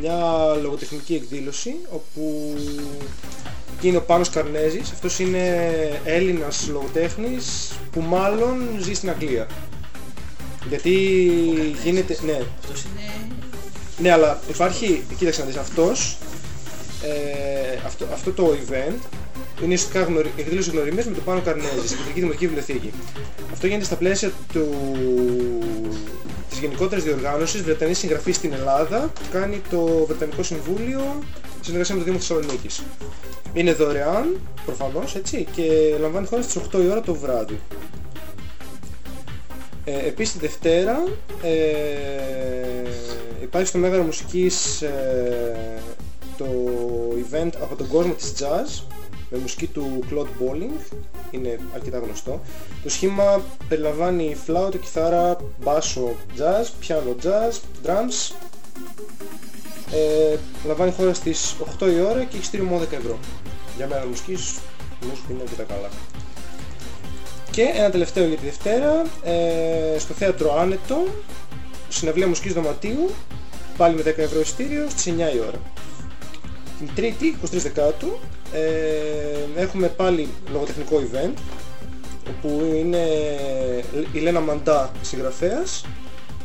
μια λογοτεχνική εκδήλωση όπου εκεί είναι ο Πάνος Καρνέζης, αυτός είναι Έλληνας λογοτέχνης που μάλλον ζει στην Αγγλία. Γιατί γίνεται, ναι, Αυτός είναι... ναι, αλλά υπάρχει, κοίταξε να δεις, αυτός, ε, αυτό, αυτό το event είναι ουσιαστικά γνωρι, εκδήλωση γνωριμίας με τον Πάνο Καρνέζης στην Κεντρική Δημοτική Βιβλιοθήκη. Αυτό γίνεται στα πλαίσια του, της γενικότερης διοργάνωσης Βρετανής συγγραφής στην Ελλάδα που κάνει το Βρετανικό Συμβούλιο σε συνεργασία με το Δήμο Θεσσαλονίκης. Είναι δωρεάν, προφανώς, έτσι, και λαμβάνει χώρα στις 8 η ώρα το βράδυ. Ε, επίσης τη Δευτέρα ε, υπάρχει στο Μέγαρο Μουσικής ε, το event από τον κόσμο της jazz με μουσική του Claude Bolling, είναι αρκετά γνωστό. Το σχήμα περιλαμβάνει φλάουτο, κιθάρα, μπάσο jazz, πιάνο jazz, drums. Ε, λαμβάνει χώρα στις 8 η ώρα και έχει στήριο μόνο 10 ευρώ. Για μέρα μουσικής νομίζω ότι είναι αρκετά καλά. Και ένα τελευταίο για τη Δευτέρα, ε, στο θέατρο Άνετο, συναυλία μουσικής δωματίου, πάλι με 10 ευρώ ειστήριο, στις 9 η ώρα. Την Τρίτη, 23 Δεκάτου, ε, έχουμε πάλι λογοτεχνικό event, όπου είναι η Λένα Μαντά συγγραφέας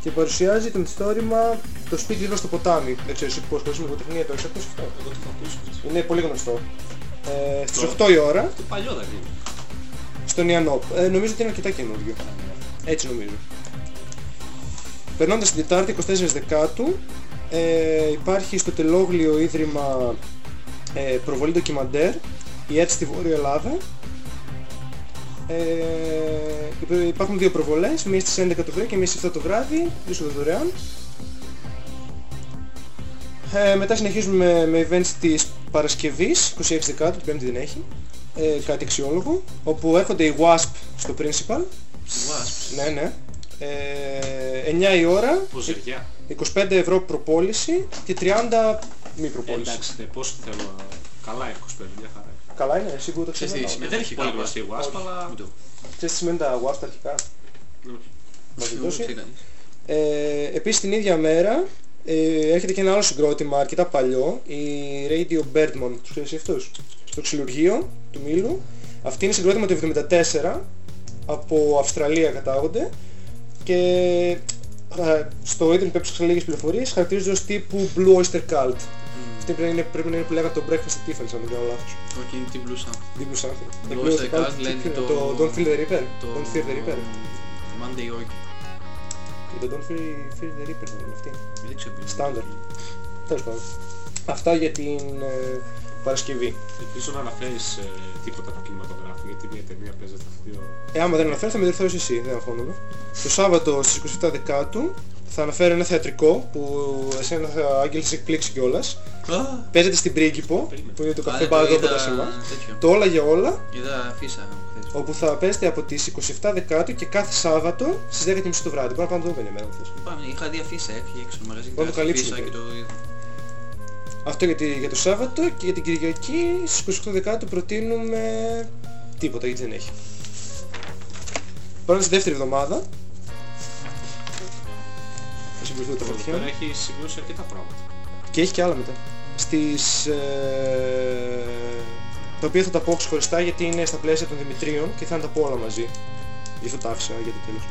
και παρουσιάζει το μυθιστόρημα «Το σπίτι δίπλα στο ποτάμι». Δεν ξέρω εσύ που ασχολείσαι με λογοτεχνία, το έχεις ακούσει αυτό; Εγώ το έχω ακούσει. αυτό. Είναι πολύ γνωστό. Ε, στις 8 η ώρα, Το παλιό δεν είναι. Στον Ιαννό. Ε, νομίζω ότι είναι αρκετά καινούριο. Έτσι νομίζω. Περνώντας την Τετάρτη 24 Δεκάτου ε, υπάρχει στο Τελόγλιο Ίδρυμα ε, προβολή ντοκιμαντέρ η έτσι στη Βόρεια Ελλάδα ε, υπ- υπάρχουν δύο προβολές, μία στις 11 το πρωί και μία στις 7 το βράδυ, είσοδο δωρεάν. Ε, μετά συνεχίζουμε με, με events της Παρασκευής, 26 Δεκάτου, την Πέμπτη δεν έχει, ε, κάτι αξιόλογο, όπου έρχονται οι WASP στο Principal, Wasps. ναι ναι, ε, 9 η ώρα, Ποζεριά. 25 ευρώ προπόληση και 30 μικροπόληση. Εντάξει, τε, πώς θέλω. Καλά είναι 25, μια χαρά. Καλά είναι, εσύ που το Ξέρεις τι ξέρεις. σημαίνει Δεν έχει πολύ αρχικά, γνωστή η Wasp, αλλά... Μην το. Ξέρεις τι σημαίνει τα WASP αρχικά; Όχι. Μας Εγώ δώσει. ξέρει κανείς. Ε, επίσης την ίδια μέρα ε, έρχεται και ένα άλλο συγκρότημα αρκετά παλιό, η Radio Birdman, τους ξέρεις αυτούς, στο ξυλουργείο του Μήλου. Αυτή είναι συγκρότημα του 1974, από Αυστραλία κατάγονται και ε, στο ίντερνετ που έψαξα λίγες πληροφορίες χαρακτηρίζονται ως τύπου Blue Oyster Cult. Αυτή πρέπει να είναι, πρέπει να είναι που λέγανε το Breakfast at Tiffany's αν δεν κάνω λάθος. Όχι, είναι την Blue Sun. Deep Blue something. Blue The Blue Oyster Cult τι λένε είναι, το- το Don't Feel the Reaper. Το... Don't Fear the Reaper. Monday York. Και το Don't Fear, Fear the Reaper δεν είναι αυτή. Δεν ξέρω ποιο είναι. Standard. Τέλος πάντων. Αυτά για την ε, Παρασκευή. Ελπίζω να αναφέρεις ε, τίποτα από κινηματογράφο, γιατί μια ταινία παίζεται αυτή ο... Ε, άμα δεν αναφέρω θα με διορθώσεις εσύ, δεν αγχώνομαι. Το Σάββατο στις 27 Δεκάτου θα αναφέρω ένα θεατρικό που εσένα θα Άγγελ σε εκπλήξει κιόλας. Α, Παίζεται στην Πρίγκιπο, Περίμενε. που είναι το α, καφέ το μπαρ εδώ είδα κοντά σε εμάς. τέτοιο. Το όλα για όλα, Είδα αφίσα χθες. Όπου θα παίζεται από τις 27 Δεκάτου και κάθε Σάββατο στις 10.30 το βράδυ. Μπορεί να πάμε να το δούμε μια μέρα χθες. Πάμε, είχα δει αφίσα, έφυγε έξω το μαγαζί και Πάμε το τα καλύψουμε αφίσα και τώρα. το είδα. Αυτό για, τη- για το Σάββατο και για την Κυριακή στις 28 Δεκάτου προτείνουμε τίποτα γιατί δεν έχει. Πάμε στη δεύτερη εβδομάδα. Θα συγκριθούν τα Εδώ φωτιά. πέρα έχει σημειώσει αρκετά πράγματα. Και έχει και άλλα μετά. Στις... Ε, τα οποία θα τα πω ξεχωριστά γιατί είναι στα πλαίσια των Δημητρίων και θα τα πω όλα μαζί. Γι' αυτό τα άφησα για το τέλος.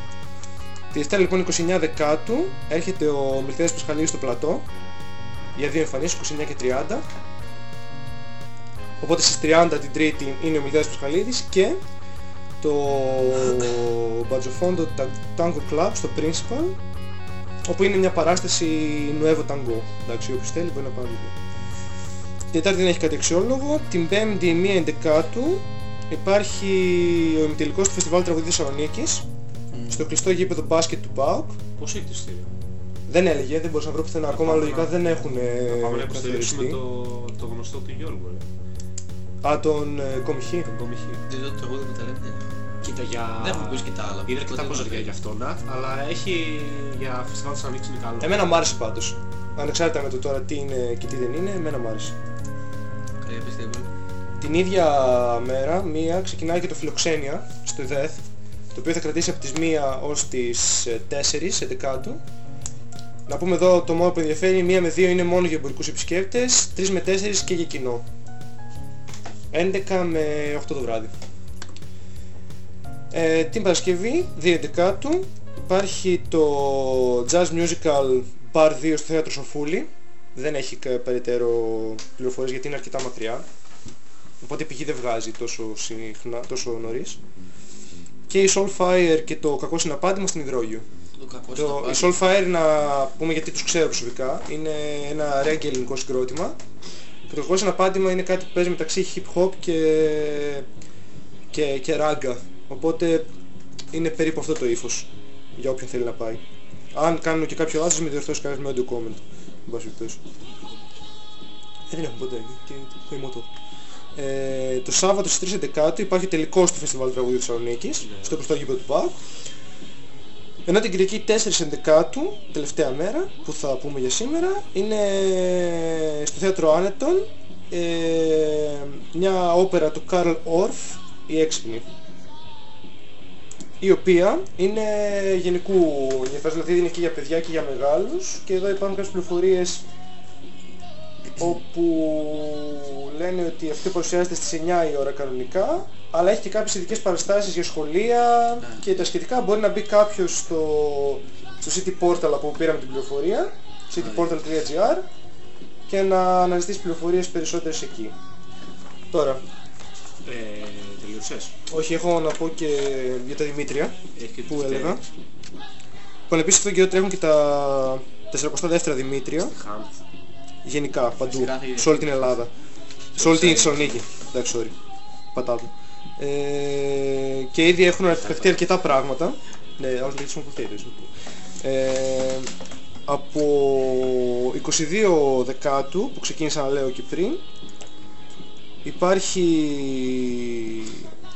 Τη Δευτέρα λοιπόν 29 Δεκάτου έρχεται ο Μιλτέας Πασχαλίδης στο πλατό για δύο εμφανίσεις, 29 και 30. Οπότε στις 30 την Τρίτη είναι ο Μιλτέας Πασχαλίδης και το Μπατζοφόντο Tango Club στο Principal όπου είναι μια παράσταση Nuevo Tango. Εντάξει, όποιος θέλει μπορεί να πάει να δει. Την Τετάρτη δεν έχει κάτι αξιόλογο. Την Πέμπτη, 1 Εντεκάτου, υπάρχει ο ημιτελικός του Φεστιβάλ Τραγουδίου Θεσσαλονίκης στο κλειστό γήπεδο μπάσκετ του ΠΑΟΚ. Πώς έχει το ειστήριο. Δεν έλεγε, δεν μπορούσα να βρω πουθενά. Ακόμα πάμε λογικά να- δεν έχουν Να πάμε να υποστηρίξουμε καθοριστεί. το, το γνωστό του Γιώργου, ρε. Α, τον ε, Κομιχή. Τον Κομιχή. Δεν το τραγούδι με τα λέτε. Κοίτα για... Δεν έχω ακούσει και τα άλλα. Είναι αρκετά Ποτέ δεν κοζαριά το για αυτό, να, αλλά έχει για φεστιβάλ της Ανοίξης είναι καλό. Εμένα μου άρεσε πάντως. Ανεξάρτητα με το τώρα τι είναι και τι δεν είναι, εμένα μου άρεσε. Καλή πιστεύω. Την ίδια μέρα, μία, ξεκινάει και το φιλοξένια στο ΕΔΕΘ, το οποίο θα κρατήσει από τις 1 ως τις ε, 4 11 Να πούμε εδώ το μόνο που ενδιαφέρει, 1 με 2 είναι μόνο για εμπορικούς επισκέπτες, 3 με 4 και για κοινό. 11 με 8 το βράδυ. Ε, την Παρασκευή, 2 Δεκάτου, υπάρχει το Jazz Musical Bar 2 στο Θέατρο Σοφούλη. Δεν έχει κα- περαιτέρω πληροφορίες γιατί είναι αρκετά μακριά. Οπότε η πηγή δεν βγάζει τόσο, συχνά, τόσο νωρίς. Και η Soulfire και το κακό συναπάντημα στην Ιδρόγειο. Το κακό Το, η στο Soulfire, να πούμε γιατί τους ξέρω προσωπικά, είναι ένα reggae ελληνικό συγκρότημα. Και το κακό συναπάντημα είναι κάτι που παίζει μεταξύ hip hop και, και, και ragga. Οπότε είναι περίπου αυτό το ύφος για όποιον θέλει να πάει. Αν κάνω και κάποιο λάθος με διορθώσεις κανένας με audio comment. Εν πάση περιπτώσει. Ε, δεν έχουμε ποτέ. Τι, τι, το ε, το Σάββατο στις 3 Δεκάτου υπάρχει τελικός του Φεστιβάλ Τραγουδίου Θεσσαλονίκης, στο προστό γήπεδο του ΠΑΟΚ. Ενώ την Κυριακή 4 Ενδεκάτου, τελευταία μέρα που θα πούμε για σήμερα, είναι στο θέατρο Άνετον ε, μια όπερα του Καρλ Ορφ, η έξυπνη η οποία είναι γενικού ενδιαφέρον, δηλαδή είναι και για παιδιά και για μεγάλους. Και εδώ υπάρχουν κάποιες πληροφορίες όπου λένε ότι αυτή παρουσιάζεται στις 9 η ώρα κανονικά αλλά έχει και κάποιες ειδικές παραστάσεις για σχολεία και τα σχετικά. Μπορεί να μπει κάποιος στο, στο City Portal από όπου πήραμε την πληροφορία cityportal.gr και να αναζητήσει πληροφορίες περισσότερες εκεί. Τώρα, Ε, τελείωσες. όχι έχω να πω και για τα Δημήτρια Έχεις και που τους έλεγα. Τέρες, Λοιπόν, επίσης αυτόν τον καιρό τρέχουν και τα 42 Δημήτρια Χαντ. γενικά παντού, Στην κάθε σε όλη την Ελλάδα. Σε όλη την Θεσσαλονίκη. Θεσσαλονίκη. Εντάξει, sorry. Πατάτο. Ε, και ήδη έχουν αρκετά, αρκετά πράγματα. Ναι, I was late some potatoes. Ε, από 22 Δεκάτου, που ξεκίνησα να λέω και πριν, υπάρχει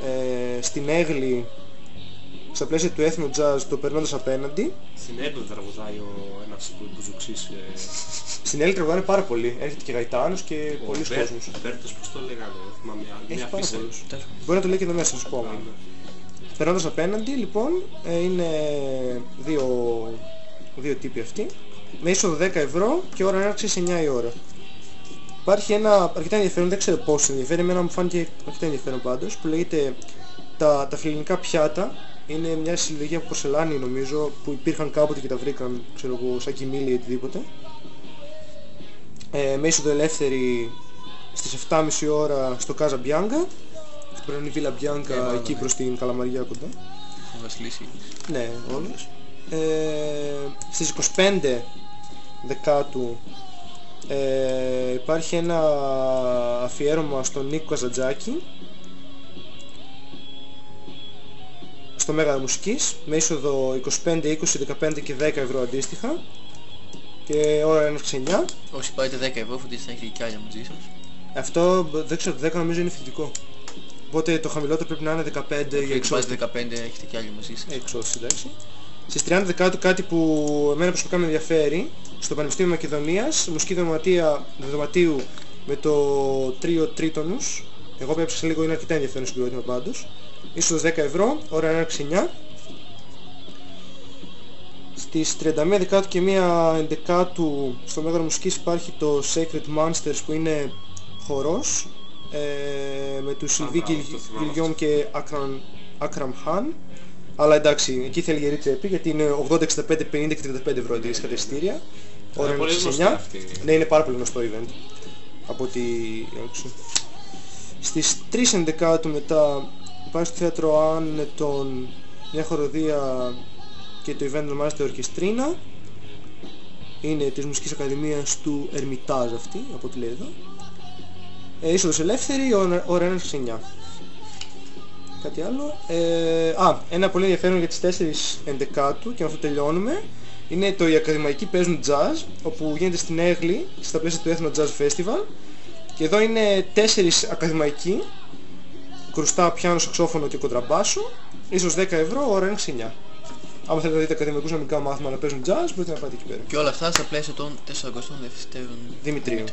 ε, στην Έγλη, στα πλαίσια του Ethno Jazz το περνώντας απέναντι. Στην Έλληνα τραγουδάει ο ένας που μπουζουξής. ε, Στην Έλλη τραγουδάνε πάρα πολύ. Έρχεται και Γαϊτάνος και ο πολλοί Μπέρ- κόσμος. Μπέρτος πώς το λέγανε, δεν θυμάμαι άλλη. Έχει Μια πάρα φύση. πολλούς. Τέλος πάντων. Μπορεί να το λέει και εδώ μέσα, θα σου πω. άμα. Περνώντας απέναντι, λοιπόν, ε, είναι δύο, δύο τύποι αυτοί. Με είσοδο 10 ευρώ και ώρα έναρξης 9 η ώρα. Υπάρχει ένα αρκετά ενδιαφέρον, δεν ξέρω πόσο ενδιαφέρει, εμένα μου φάνηκε αρκετά ενδιαφέρον πάντως, που λέγεται τα, τα φιλελληνικά πιάτα. Είναι μια συλλογή από πορσελάνη νομίζω, που υπήρχαν κάποτε και τα βρήκαν, ξέρω εγώ, σαν κοιμήλια ή οτιδήποτε. Ε, με είσοδο ελεύθερη στις 7.30 ώρα στο Casa Bianca στην πρωινή Βίλα Ε, Μπιάνκα μάλλον, εκεί ναι. προς την Καλαμαριά κοντά. Ο Βασιλής Ήλιος. Ναι, όλους. Ε, στις 25 Δεκάτου ε, υπάρχει ένα αφιέρωμα στον Νίκο Καζαντζάκη στο Μέγαρο Μουσικής με είσοδο 25, 20, 15 και 10 ευρώ αντίστοιχα και ώρα έναρξη 9. Όσοι πάρετε 10 ευρώ φροντίστε να έχετε και άλλα μαζί σας. Αυτό δεν ξέρω, το 10 νομίζω είναι φοιτητικό. Οπότε το χαμηλότερο πρέπει να είναι 15 για Και εξώστηση. πάρετε 15 έχετε και άλλοι μαζί σας. Εξώστηση, εντάξει. Στις 30 Δεκάτου κάτι που εμένα προσωπικά με ενδιαφέρει, στο Πανεπιστήμιο Μακεδονίας, μουσική δωματία, δωματίου με το τρίο τρίτονους. Εγώ που έψαξα λίγο είναι αρκετά ενδιαφέρον συγκρότημα πάντως. Ίσως 10 ευρώ, ώρα έναρξη 9. Στις 31 Δεκάτου και 1 Ενδεκάτου στο Μέγαρο Μουσικής υπάρχει το Sacred Monsters που είναι χορός ε, με τους Σιλβί μπράβο, το θυμάμαι Γιλιόμ και Ακραμ, Ακραμ Χάν. Αλλά εντάξει, εκεί θέλει γερή τσέπη γιατί είναι 80, 65, 50 και 35 ευρώ αντίστοιχα τα εισιτήρια. Ώρα Είναι πολύ έναρξης γνωστή 9. αυτή. Ναι, είναι πάρα πολύ γνωστό event. Από ό,τι άκουσα. Στις 3 ενδεκάτου μετά υπάρχει στο θέατρο Άνετον μια χοροδία και το event ονομάζεται Ορκεστρίνα. Είναι της Μουσικής Ακαδημίας του Ερμητάζ αυτή, από ό,τι λέει εδώ. Ε, είσοδος ελεύθερη, ώρα ώρα έναρξης 9. Κάτι άλλο. Ε, α, ένα πολύ ενδιαφέρον για τις 4 ενδεκάτου και με αυτό τελειώνουμε. Είναι το οι ακαδημαϊκοί παίζουν jazz, όπου γίνεται στην Έγλη, στα πλαίσια του Ethno Jazz Festival. Και εδώ είναι τέσσερις ακαδημαϊκοί, κρουστά, πιάνο, σαξόφωνο και κοντραμπάσο, ίσως 10 ευρώ, ώρα έναρξη 9. Άμα θέλετε να δείτε ακαδημαϊκούς νομικά μάθημα να παίζουν jazz, μπορείτε να πάτε εκεί πέρα. Και όλα αυτά στα πλαίσια των 42ων Δημητρίου.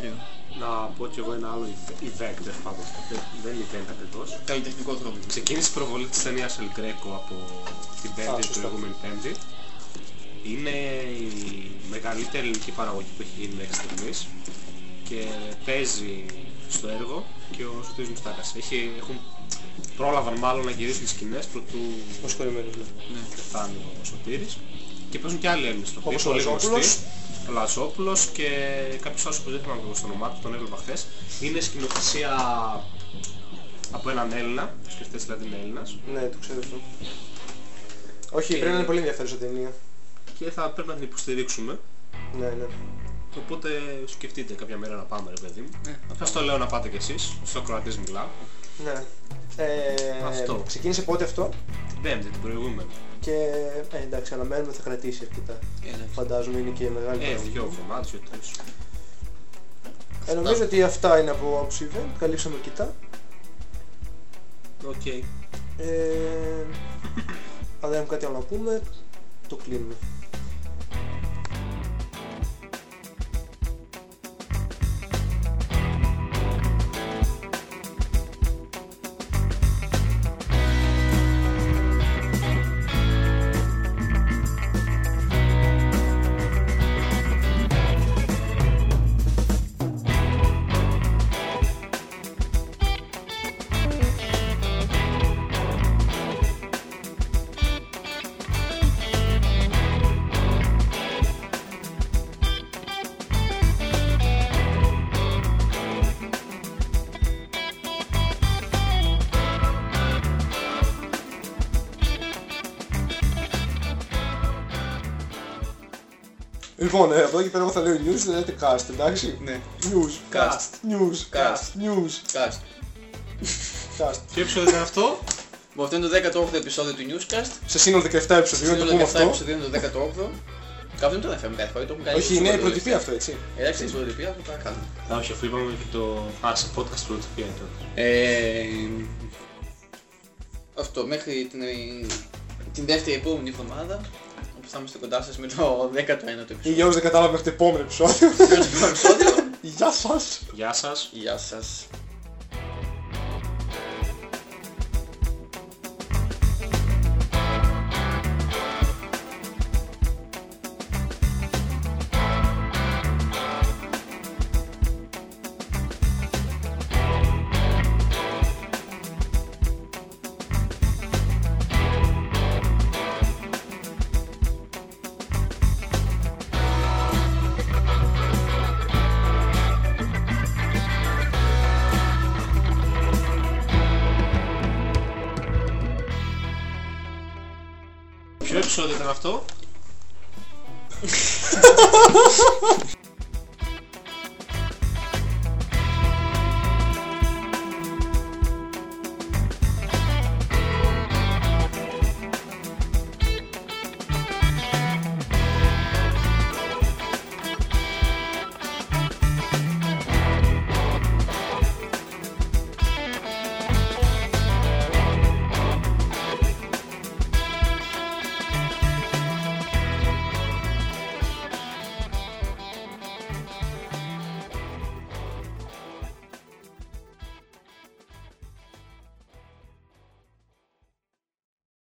Να πω κι εγώ ένα άλλο event, τέλος πάντων. Δεν- Δεν είναι event ακριβώς. Καλλιτεχνικός τρόπο. Ξεκίνησε η προβολή της ταινίας El Greco από την Πέμπτη, την σωστά. προηγούμενη Πέμπτη. Είναι η μεγαλύτερη ελληνική παραγωγή που έχει γίνει μέχρι στιγμής και παίζει στο έργο και ο Σωτήρης Μουστάκας. Έχει, έχουν, πρόλαβαν μάλλον να γυρίσουν τις σκηνές προτού Ο συγχωρημένος, ναι. πεθάνει ο Σωτήρης και παίζουν και άλλοι Έλληνες τοπικοί, Όπως ο πολύ Λαζόπουλος. γνωστοί. Ο Λαζόπουλος και κάποιος άλλος που δεν θυμάμαι το όνομά του, τον έβλεπα χθες. Είναι σκηνοθεσία από έναν Έλληνα, ο σκεφτές δηλαδή είναι Έλληνας Ναι, το ξέρω αυτό. Όχι, Και- πρέπει να είναι πολύ ενδιαφέρουσα ταινία. και θα πρέπει να την υποστηρίξουμε. Ναι, ναι. Οπότε σκεφτείτε κάποια μέρα να πάμε ρε παιδί μου. Ναι, να Σας το λέω να πάτε κι εσείς, στο Κροατής μιλάω. ναι. Ε, Αυτό. Ξεκίνησε πότε αυτό; Την Πέμπτη, την προηγούμενη. και ε, εντάξει, αναμένουμε θα κρατήσει αρκετά. Ε, εντάξει. Φαντάζομαι είναι και μεγάλη Ε, παραγωγή. δυο εβδομάδες, δυο τρεις. Ε, νομίζω ότι αυτά είναι από άποψη event, καλύψαμε αρκετά. Οκ. Ε, (clears throat) αν δεν έχουμε κάτι άλλο να πούμε, το κλείνουμε. Λοιπόν, ε, από εδώ και πέρα εγώ θα λέω news, δεν λέτε cast, εντάξει; Ναι. News, Cast. news, Cast. news, Cast. cast. Ποιο επεισόδιο είναι αυτό; Bon, αυτό είναι το 18ο επεισόδιο του Newscast. Σε σύνολο 17 επεισοδίων, να το πούμε το αυτό. επεισόδιο είναι το 18ο. Κάπου δεν το αναφέρουμε κάθε φορά, το έχουμε κάνει. Όχι, είναι η πρωτοτυπία αυτό, έτσι. Εντάξει, είναι η πρωτοτυπία, αυτό θα κάνουμε. Α, όχι, αφού είπαμε και το... Α, σε podcast πρωτοτυπία είναι τότε. Ε, αυτό, μέχρι την, την δεύτερη επόμενη εβδομάδα όπου θα είμαστε κοντά σας με το 19ο Ή επεισόδιο. για όσους δεν κατάλαβαν μέχρι το επόμενο επεισόδιο. Στο επόμενο επεισόδιο. Γεια σας. Γεια σας. Γεια σας.